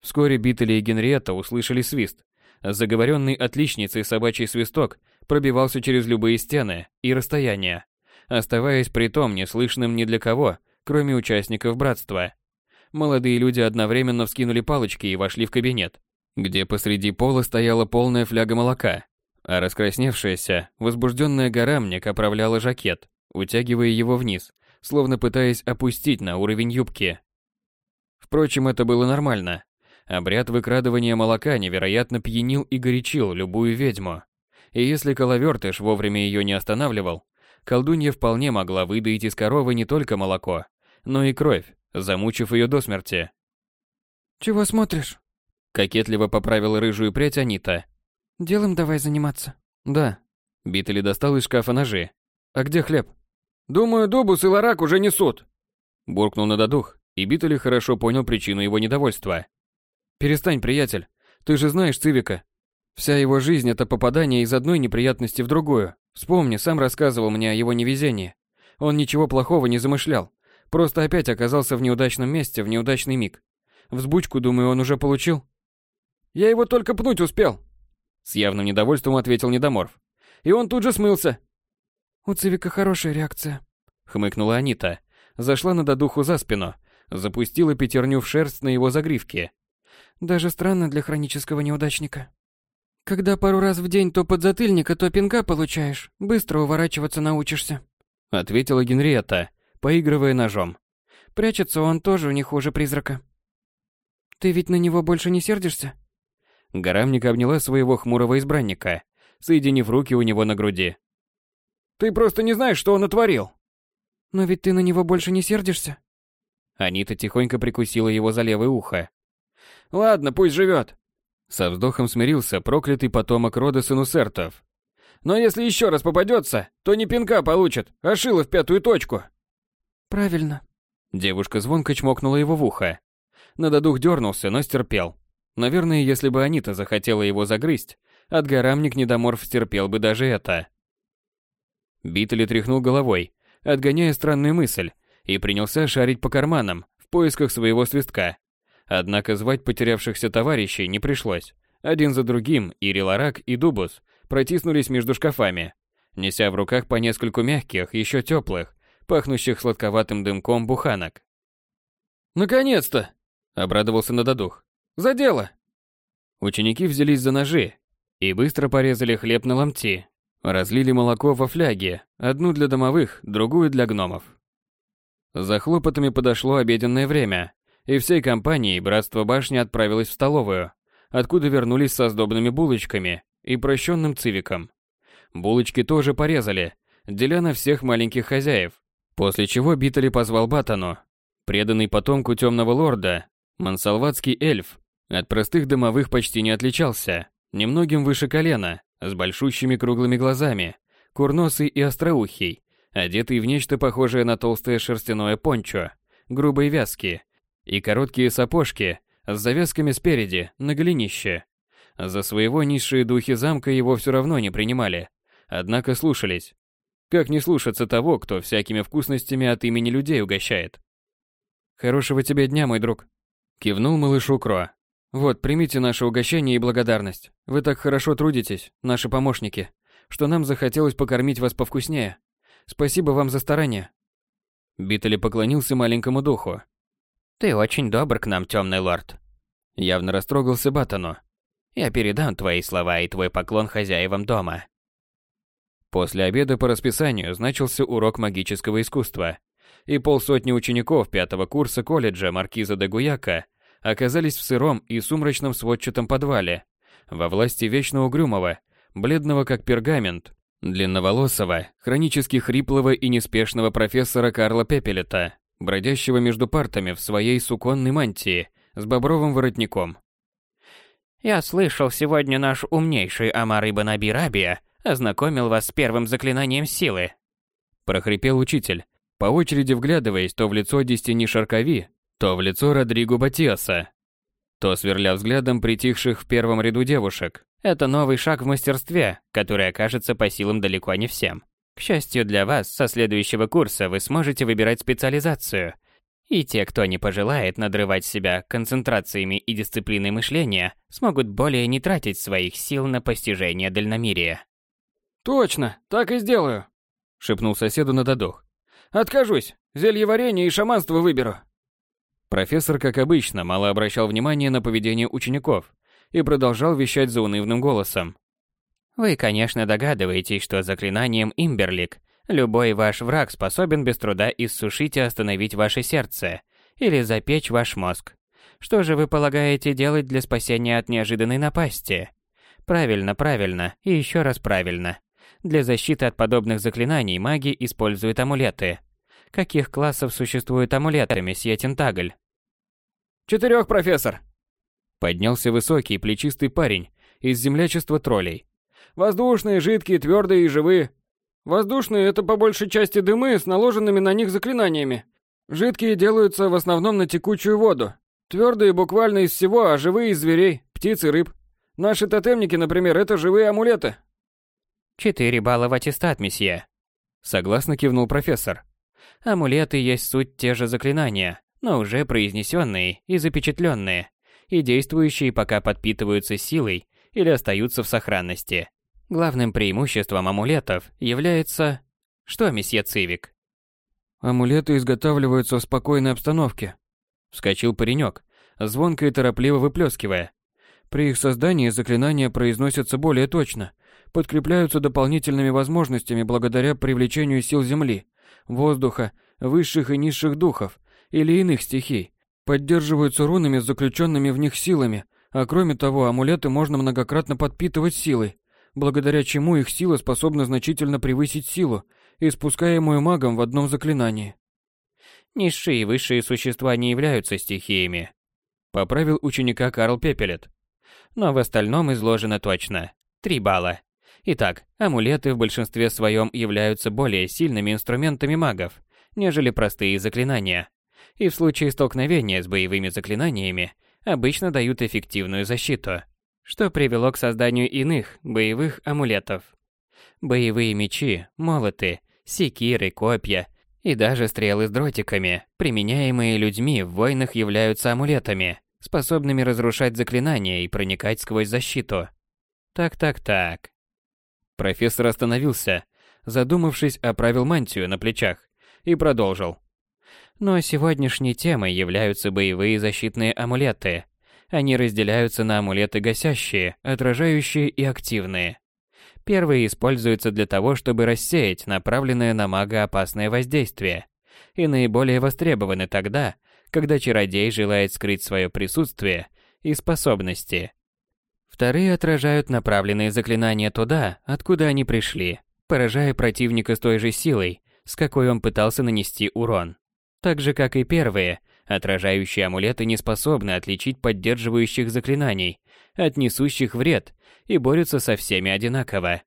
Speaker 1: Вскоре Биттели и Генриетта услышали свист. Заговоренный отличницей собачий свисток пробивался через любые стены и расстояния, оставаясь при том неслышным ни для кого, кроме участников братства. Молодые люди одновременно вскинули палочки и вошли в кабинет, где посреди пола стояла полная фляга молока, а раскрасневшаяся, возбужденная горамник оправляла жакет, утягивая его вниз, словно пытаясь опустить на уровень юбки. Впрочем, это было нормально. Обряд выкрадывания молока невероятно пьянил и горячил любую ведьму. И если коловертыш вовремя ее не останавливал, колдунья вполне могла выдать из коровы не только молоко, но и кровь, замучив ее до смерти.
Speaker 4: «Чего смотришь?»
Speaker 1: Кокетливо поправила рыжую прядь Анита.
Speaker 4: «Делом давай заниматься».
Speaker 1: «Да». Битали достал из шкафа ножи. «А где хлеб?»
Speaker 2: «Думаю, Дубус и Ларак уже несут!»
Speaker 1: Буркнул на додух, и Битали хорошо понял причину его недовольства. «Перестань, приятель. Ты же знаешь Цивика. Вся его жизнь — это попадание из одной неприятности в другую. Вспомни, сам рассказывал мне о его невезении. Он ничего плохого не замышлял. Просто опять оказался в неудачном месте в неудачный миг. Взбучку, думаю, он уже получил?»
Speaker 2: «Я его только пнуть успел!»
Speaker 1: С явным недовольством ответил Недоморф.
Speaker 2: «И он тут же смылся!»
Speaker 4: «У Цивика хорошая реакция», —
Speaker 1: хмыкнула Анита. Зашла на додуху за спину, запустила пятерню в шерсть на его загривке.
Speaker 4: «Даже странно для хронического неудачника. Когда пару раз в день то подзатыльника, то пинка получаешь, быстро уворачиваться научишься», —
Speaker 1: ответила Генриетта, поигрывая ножом.
Speaker 4: «Прячется он тоже не хуже призрака». «Ты ведь на него больше не сердишься?»
Speaker 1: Горамник обняла своего хмурого избранника, соединив руки у него на груди.
Speaker 2: Ты просто не знаешь, что он натворил.
Speaker 4: Но ведь ты на него больше не сердишься.
Speaker 1: Анита тихонько прикусила его за левое ухо.
Speaker 2: Ладно, пусть живет.
Speaker 1: Со вздохом смирился проклятый потомок рода Сенусертов.
Speaker 2: Но если еще раз попадется, то не пинка получит, а шило в пятую точку.
Speaker 4: Правильно.
Speaker 1: Девушка звонко чмокнула его в ухо. Нададух дернулся, но стерпел. Наверное, если бы Анита захотела его загрызть, отгарамник недоморф стерпел бы даже это. Битли тряхнул головой, отгоняя странную мысль, и принялся шарить по карманам в поисках своего свистка. Однако звать потерявшихся товарищей не пришлось. Один за другим и Риларак, и Дубус протиснулись между шкафами, неся в руках по нескольку мягких, еще теплых, пахнущих сладковатым дымком буханок.
Speaker 2: «Наконец-то!»
Speaker 1: — обрадовался Нададух.
Speaker 2: «За дело!»
Speaker 1: Ученики взялись за ножи и быстро порезали хлеб на ломти, разлили молоко во фляге, одну для домовых, другую для гномов. За хлопотами подошло обеденное время, и всей компанией Братство Башни отправилось в столовую, откуда вернулись со сдобными булочками и прощенным цивиком. Булочки тоже порезали, деля на всех маленьких хозяев, после чего Битали позвал Батану, преданный потомку темного лорда, мансалватский эльф, от простых домовых почти не отличался, немногим выше колена, с большущими круглыми глазами, курносый и остроухий, одетый в нечто похожее на толстое шерстяное пончо, грубой вязки, и короткие сапожки с завязками спереди, на голенище. За своего низшие духи замка его все равно не принимали, однако слушались. Как не слушаться того, кто всякими вкусностями от имени людей угощает? «Хорошего тебе дня, мой друг», — кивнул малышу Кро. «Вот, примите наше угощение и благодарность. Вы так хорошо трудитесь, наши помощники, что нам захотелось покормить вас повкуснее. Спасибо вам за старание». Биттели поклонился маленькому духу,
Speaker 3: ты очень добр к нам, темный лорд.
Speaker 1: Явно растрогался Батану.
Speaker 3: Я передам твои слова и твой поклон хозяевам дома.
Speaker 1: После обеда по расписанию значился урок магического искусства, и полсотни учеников пятого курса колледжа Маркиза де Гуяка оказались в сыром и сумрачном сводчатом подвале, во власти вечно угрюмого, бледного как пергамент, длинноволосого, хронически хриплого и неспешного профессора Карла Пепелета, бродящего между партами в своей суконной мантии с бобровым воротником.
Speaker 3: «Я слышал, сегодня наш умнейший Амар Ибн Аби Рабия ознакомил вас с первым заклинанием силы»,
Speaker 1: прохрипел учитель, по очереди вглядываясь то в лицо Дестини Шаркови, то в лицо Родригу Батиаса, то сверля взглядом притихших в первом ряду девушек.
Speaker 3: «Это новый шаг в мастерстве, который окажется по силам далеко не всем. К счастью для вас, со следующего курса вы сможете выбирать специализацию. И те, кто не пожелает надрывать себя концентрациями и дисциплиной мышления, смогут более не тратить своих сил на постижение дальномерия.
Speaker 2: «Точно, так и сделаю», —
Speaker 1: шепнул соседу на додох.
Speaker 2: «Откажусь, зелье варенье и шаманство выберу».
Speaker 1: Профессор, как обычно, мало обращал внимания на поведение учеников и продолжал вещать заунывным голосом.
Speaker 3: Вы, конечно, догадываетесь, что заклинанием Имберлик любой ваш враг способен без труда иссушить и остановить ваше сердце или запечь ваш мозг. Что же вы полагаете делать для спасения от неожиданной напасти? Правильно, правильно и еще раз правильно. Для защиты от подобных заклинаний маги используют амулеты. Каких классов существуют амулеты, месье Тентагль?
Speaker 2: Четырех, профессор.
Speaker 1: Поднялся высокий плечистый парень из землячества троллей.
Speaker 2: Воздушные, жидкие, твердые и живые. Воздушные – это по большей части дымы с наложенными на них заклинаниями. Жидкие делаются в основном на текучую воду. Твердые буквально из всего, а живые из зверей, птиц и рыб. Наши тотемники, например, это живые амулеты.
Speaker 3: Четыре балла в аттестат, месье.
Speaker 1: Согласно кивнул профессор.
Speaker 3: Амулеты есть суть те же заклинания, но уже произнесенные и запечатленные, и действующие пока подпитываются силой или остаются в сохранности. Главным преимуществом амулетов является... Что, месье Цивик?
Speaker 4: Амулеты изготавливаются в спокойной обстановке.
Speaker 1: Вскочил паренек, звонко и торопливо выплескивая.
Speaker 4: При их создании заклинания произносятся более точно, подкрепляются дополнительными возможностями благодаря привлечению сил Земли, воздуха, высших и низших духов или иных стихий, поддерживаются рунами с заключенными в них силами, а кроме того амулеты можно многократно подпитывать силой, благодаря чему их сила способна значительно превысить силу, испускаемую магом в одном заклинании.
Speaker 3: Низшие и высшие существа не являются стихиями.
Speaker 1: Поправил ученика Карл Пепелет.
Speaker 3: Но в остальном изложено точно. Три балла. Итак, амулеты в большинстве своем являются более сильными инструментами магов, нежели простые заклинания. и в случае столкновения с боевыми заклинаниями обычно дают эффективную защиту, что привело к созданию иных боевых амулетов. Боевые мечи, молоты, секиры, копья и даже стрелы с дротиками, применяемые людьми в войнах, являются амулетами, способными разрушать заклинания и проникать сквозь защиту. Так-так-так. Профессор остановился, задумавшись, оправил мантию на плечах и продолжил. Но сегодняшней темой являются боевые защитные амулеты. Они разделяются на амулеты гасящие, отражающие и активные. Первые используются для того, чтобы рассеять направленное на мага опасное воздействие, и наиболее востребованы тогда, когда чародей желает скрыть свое присутствие и способности. Вторые отражают направленные заклинания туда, откуда они пришли, поражая противника с той же силой, с какой он пытался нанести урон. Так же, как и первые, отражающие амулеты не способны отличить поддерживающих заклинаний от несущих вред и борются со всеми одинаково.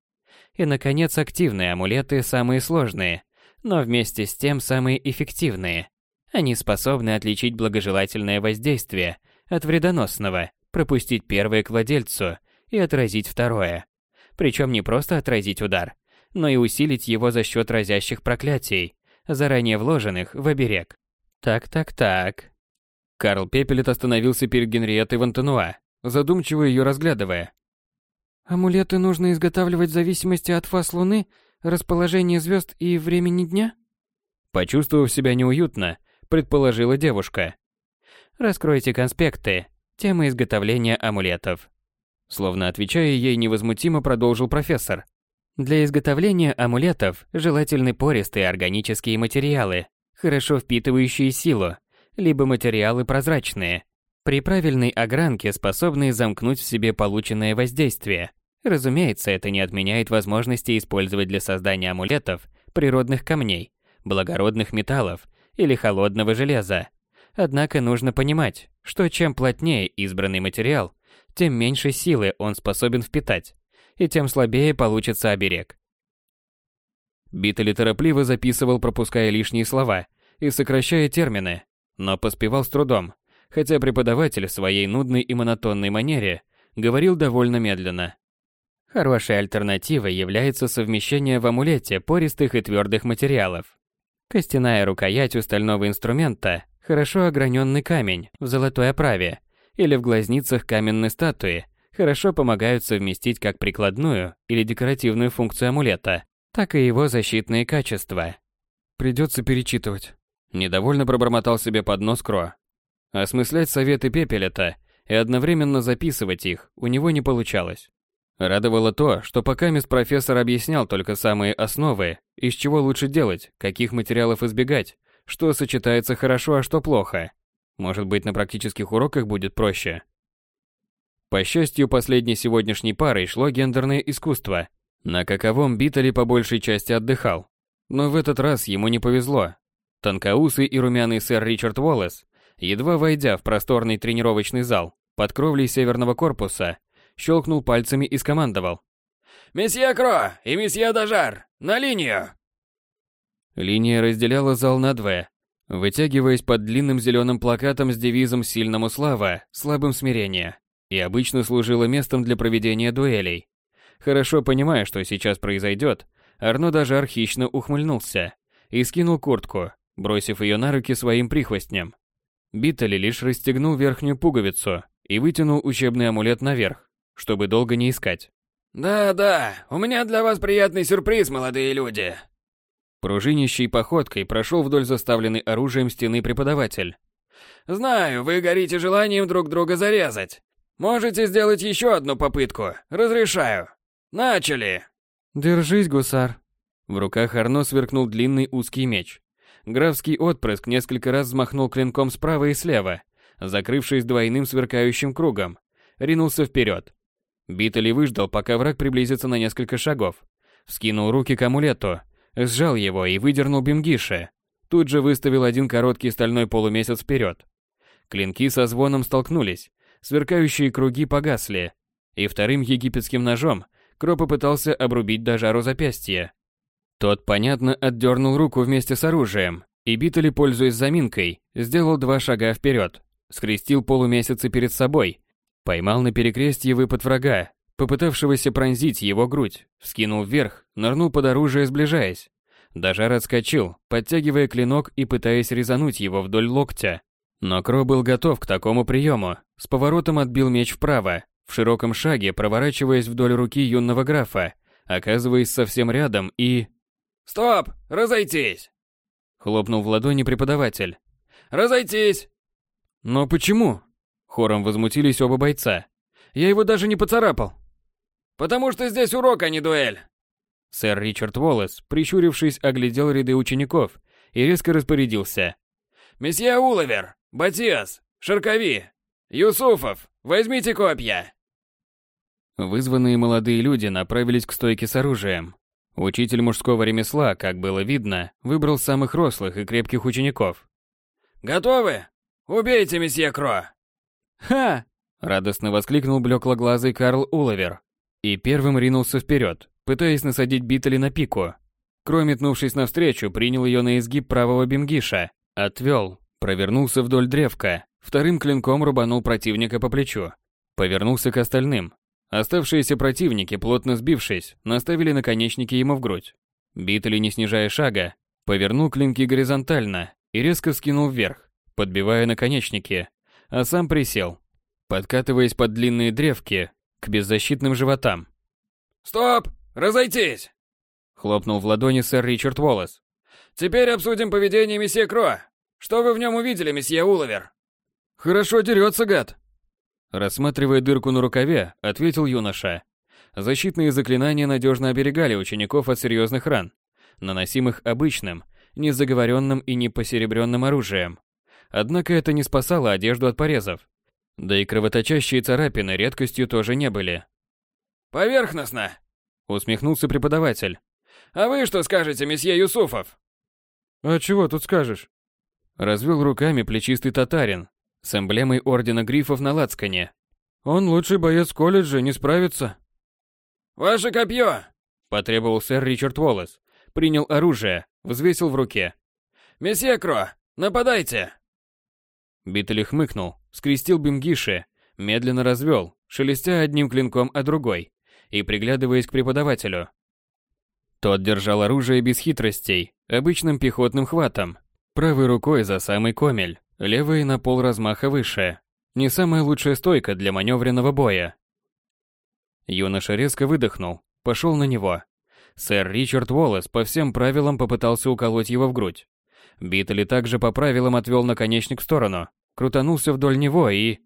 Speaker 3: И, наконец, активные амулеты самые сложные, но вместе с тем самые эффективные. Они способны отличить благожелательное воздействие от вредоносного, пропустить первое к владельцу и отразить второе. Причем не просто отразить удар, но и усилить его за счет разящих проклятий, заранее вложенных в оберег. Так-так-так. Карл Пепелет остановился перед Генриеттой Вантенуа, задумчиво ее разглядывая.
Speaker 4: «Амулеты нужно изготавливать в зависимости от фаз Луны, расположения звезд и времени дня?»
Speaker 3: Почувствовав себя неуютно, предположила девушка. «Раскройте конспекты. Тема изготовления амулетов». Словно отвечая ей невозмутимо продолжил профессор. Для изготовления амулетов желательны пористые органические материалы, хорошо впитывающие силу, либо материалы прозрачные, при правильной огранке способные замкнуть в себе полученное воздействие. Разумеется, это не отменяет возможности использовать для создания амулетов природных камней, благородных металлов или холодного железа. Однако нужно понимать, что чем плотнее избранный материал, тем меньше силы он способен впитать, и тем слабее получится оберег.
Speaker 1: Биттели торопливо записывал, пропуская лишние слова и сокращая термины, но поспевал с трудом, хотя преподаватель в своей нудной и монотонной манере говорил довольно медленно.
Speaker 3: Хорошей альтернативой является совмещение в амулете пористых и твердых материалов. Костяная рукоять у стального инструмента, хорошо ограненный камень в золотой оправе или в глазницах каменной статуи хорошо помогают совместить как прикладную или декоративную функцию амулета, так и его защитные качества.
Speaker 1: Придется перечитывать. Недовольно пробормотал себе под нос Кро. Осмыслять советы Пепелета и одновременно записывать их у него не получалось. Радовало то, что пока мисс профессор объяснял только самые основы, из чего лучше делать, каких материалов избегать, что сочетается хорошо, а что плохо. Может быть, на практических уроках будет проще. По счастью, последней сегодняшней парой шло гендерное искусство, на каковом Биттели по большей части отдыхал. Но в этот раз ему не повезло. Тонкоусый и румяный сэр Ричард Уоллес, едва войдя в просторный тренировочный зал под кровлей северного корпуса, щелкнул пальцами и скомандовал.
Speaker 2: «Месье Кро и месье Дажар, на линию!»
Speaker 1: Линия разделяла зал на двое, вытягиваясь под длинным зеленым плакатом с девизом «Сильному слава, слабым смирение» и обычно служила местом для проведения дуэлей. Хорошо понимая, что сейчас произойдет, Арно даже архично ухмыльнулся и скинул куртку, бросив ее на руки своим прихвостням. Биттели лишь расстегнул верхнюю пуговицу и вытянул учебный амулет наверх, чтобы долго не искать.
Speaker 2: «Да-да, у меня для вас приятный сюрприз, молодые люди!»
Speaker 1: Пружинищей походкой прошел вдоль заставленной оружием стены преподаватель.
Speaker 2: «Знаю, вы горите желанием друг друга зарезать. Можете сделать еще одну попытку. Разрешаю. Начали.
Speaker 4: Держись, гусар.
Speaker 1: В руках Арно сверкнул длинный узкий меч. Графский отпрыск несколько раз взмахнул клинком справа и слева, закрывшись двойным сверкающим кругом. Ринулся вперед. Битали выждал, пока враг приблизится на несколько шагов. Вскинул руки к амулету, сжал его и выдернул бимгиши. Тут же выставил один короткий стальной полумесяц вперед. Клинки со звоном столкнулись, сверкающие круги погасли, и вторым египетским ножом Кро попытался обрубить Дажару запястье. Тот, понятно, отдернул руку вместе с оружием, И Битали, пользуясь заминкой, сделал два шага вперед, скрестил полумесяцы перед собой, поймал на перекрестье выпад врага, попытавшегося пронзить его грудь, вскинул вверх, нырнул под оружие, сближаясь. Дажар отскочил, подтягивая клинок и пытаясь резануть его вдоль локтя. Но Кро был готов к такому приему, с поворотом отбил меч вправо, в широком шаге проворачиваясь вдоль руки юного графа, оказываясь совсем рядом и...
Speaker 2: «Стоп! Разойтись!»
Speaker 1: Хлопнул в ладони преподаватель.
Speaker 2: «Разойтись!»
Speaker 1: «Но почему?» Хором возмутились оба бойца.
Speaker 2: «Я его даже не поцарапал!» «Потому что здесь урок, а не дуэль!»
Speaker 1: Сэр Ричард Уоллес, прищурившись, оглядел ряды учеников и резко распорядился.
Speaker 2: «Месье Уловер, Батиас, Шаркови, Юсуфов, возьмите копья!»
Speaker 1: Вызванные молодые люди направились к стойке с оружием. Учитель мужского ремесла, как было видно, выбрал самых рослых и крепких учеников.
Speaker 2: «Готовы? Убейте месье Кро!»
Speaker 1: «Ха!» – радостно воскликнул блеклоглазый Карл Уловер и первым ринулся вперед, пытаясь насадить Биттели на пику. Кро, метнувшись навстречу, принял ее на изгиб правого бимгиша, отвел, провернулся вдоль древка, вторым клинком рубанул противника по плечу, повернулся к остальным, Оставшиеся противники, плотно сбившись, наставили наконечники ему в грудь. Битли, не снижая шага, повернул клинки горизонтально и резко скинул вверх, подбивая наконечники, а сам присел, подкатываясь под длинные древки к беззащитным животам.
Speaker 2: «Стоп! Разойтись!»
Speaker 1: Хлопнул в ладони сэр Ричард Уоллес.
Speaker 2: «Теперь обсудим поведение месье Кро. Что вы в нем увидели, месье Уловер?»
Speaker 1: «Хорошо дерется, гад!» Рассматривая дырку на рукаве, ответил юноша. Защитные заклинания надежно оберегали учеников от серьезных ран, наносимых обычным, не заговоренным и не посеребренным оружием. Однако это не спасало одежду от порезов. Да и кровоточащие царапины редкостью тоже не были.
Speaker 2: «Поверхностно!» — усмехнулся преподаватель. «А вы что скажете, месье Юсуфов?»
Speaker 4: «А чего тут скажешь?»
Speaker 1: Развел руками плечистый татарин, с эмблемой Ордена Грифов на лацкане.
Speaker 4: «Он лучший боец колледжа, не справится».
Speaker 2: «Ваше копье!»
Speaker 1: – потребовал сэр Ричард Уоллес. Принял оружие, взвесил в руке.
Speaker 2: «Месье Кро, нападайте!»
Speaker 1: Биттель хмыкнул, скрестил бимгиши, медленно развел, шелестя одним клинком, а другой, и приглядываясь к преподавателю. Тот держал оружие без хитростей, обычным пехотным хватом, правой рукой за самый комель. Левая на пол размаха выше. Не самая лучшая стойка для маневренного боя. Юноша резко выдохнул, пошел на него. Сэр Ричард Уоллес по всем правилам попытался уколоть его в грудь. Битли также по правилам отвел наконечник в сторону, крутанулся вдоль него и...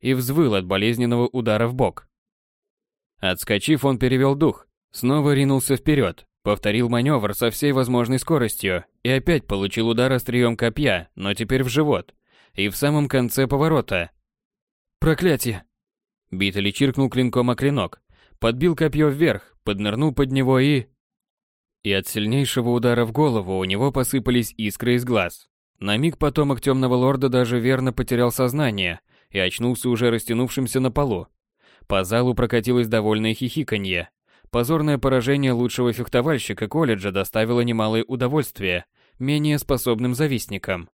Speaker 1: и взвыл от болезненного удара в бок. Отскочив, он перевел дух, снова ринулся вперед, Повторил маневр со всей возможной скоростью и опять получил удар острием копья, но теперь в живот. И в самом конце поворота. Проклятие! Битали чиркнул клинком о клинок, подбил копье вверх, поднырнул под него и... И от сильнейшего удара в голову у него посыпались искры из глаз. На миг потомок темного лорда даже верно потерял сознание и очнулся уже растянувшимся на полу. По залу прокатилось довольное хихиканье, Позорное поражение лучшего фехтовальщика колледжа доставило немалое удовольствие менее способным завистникам.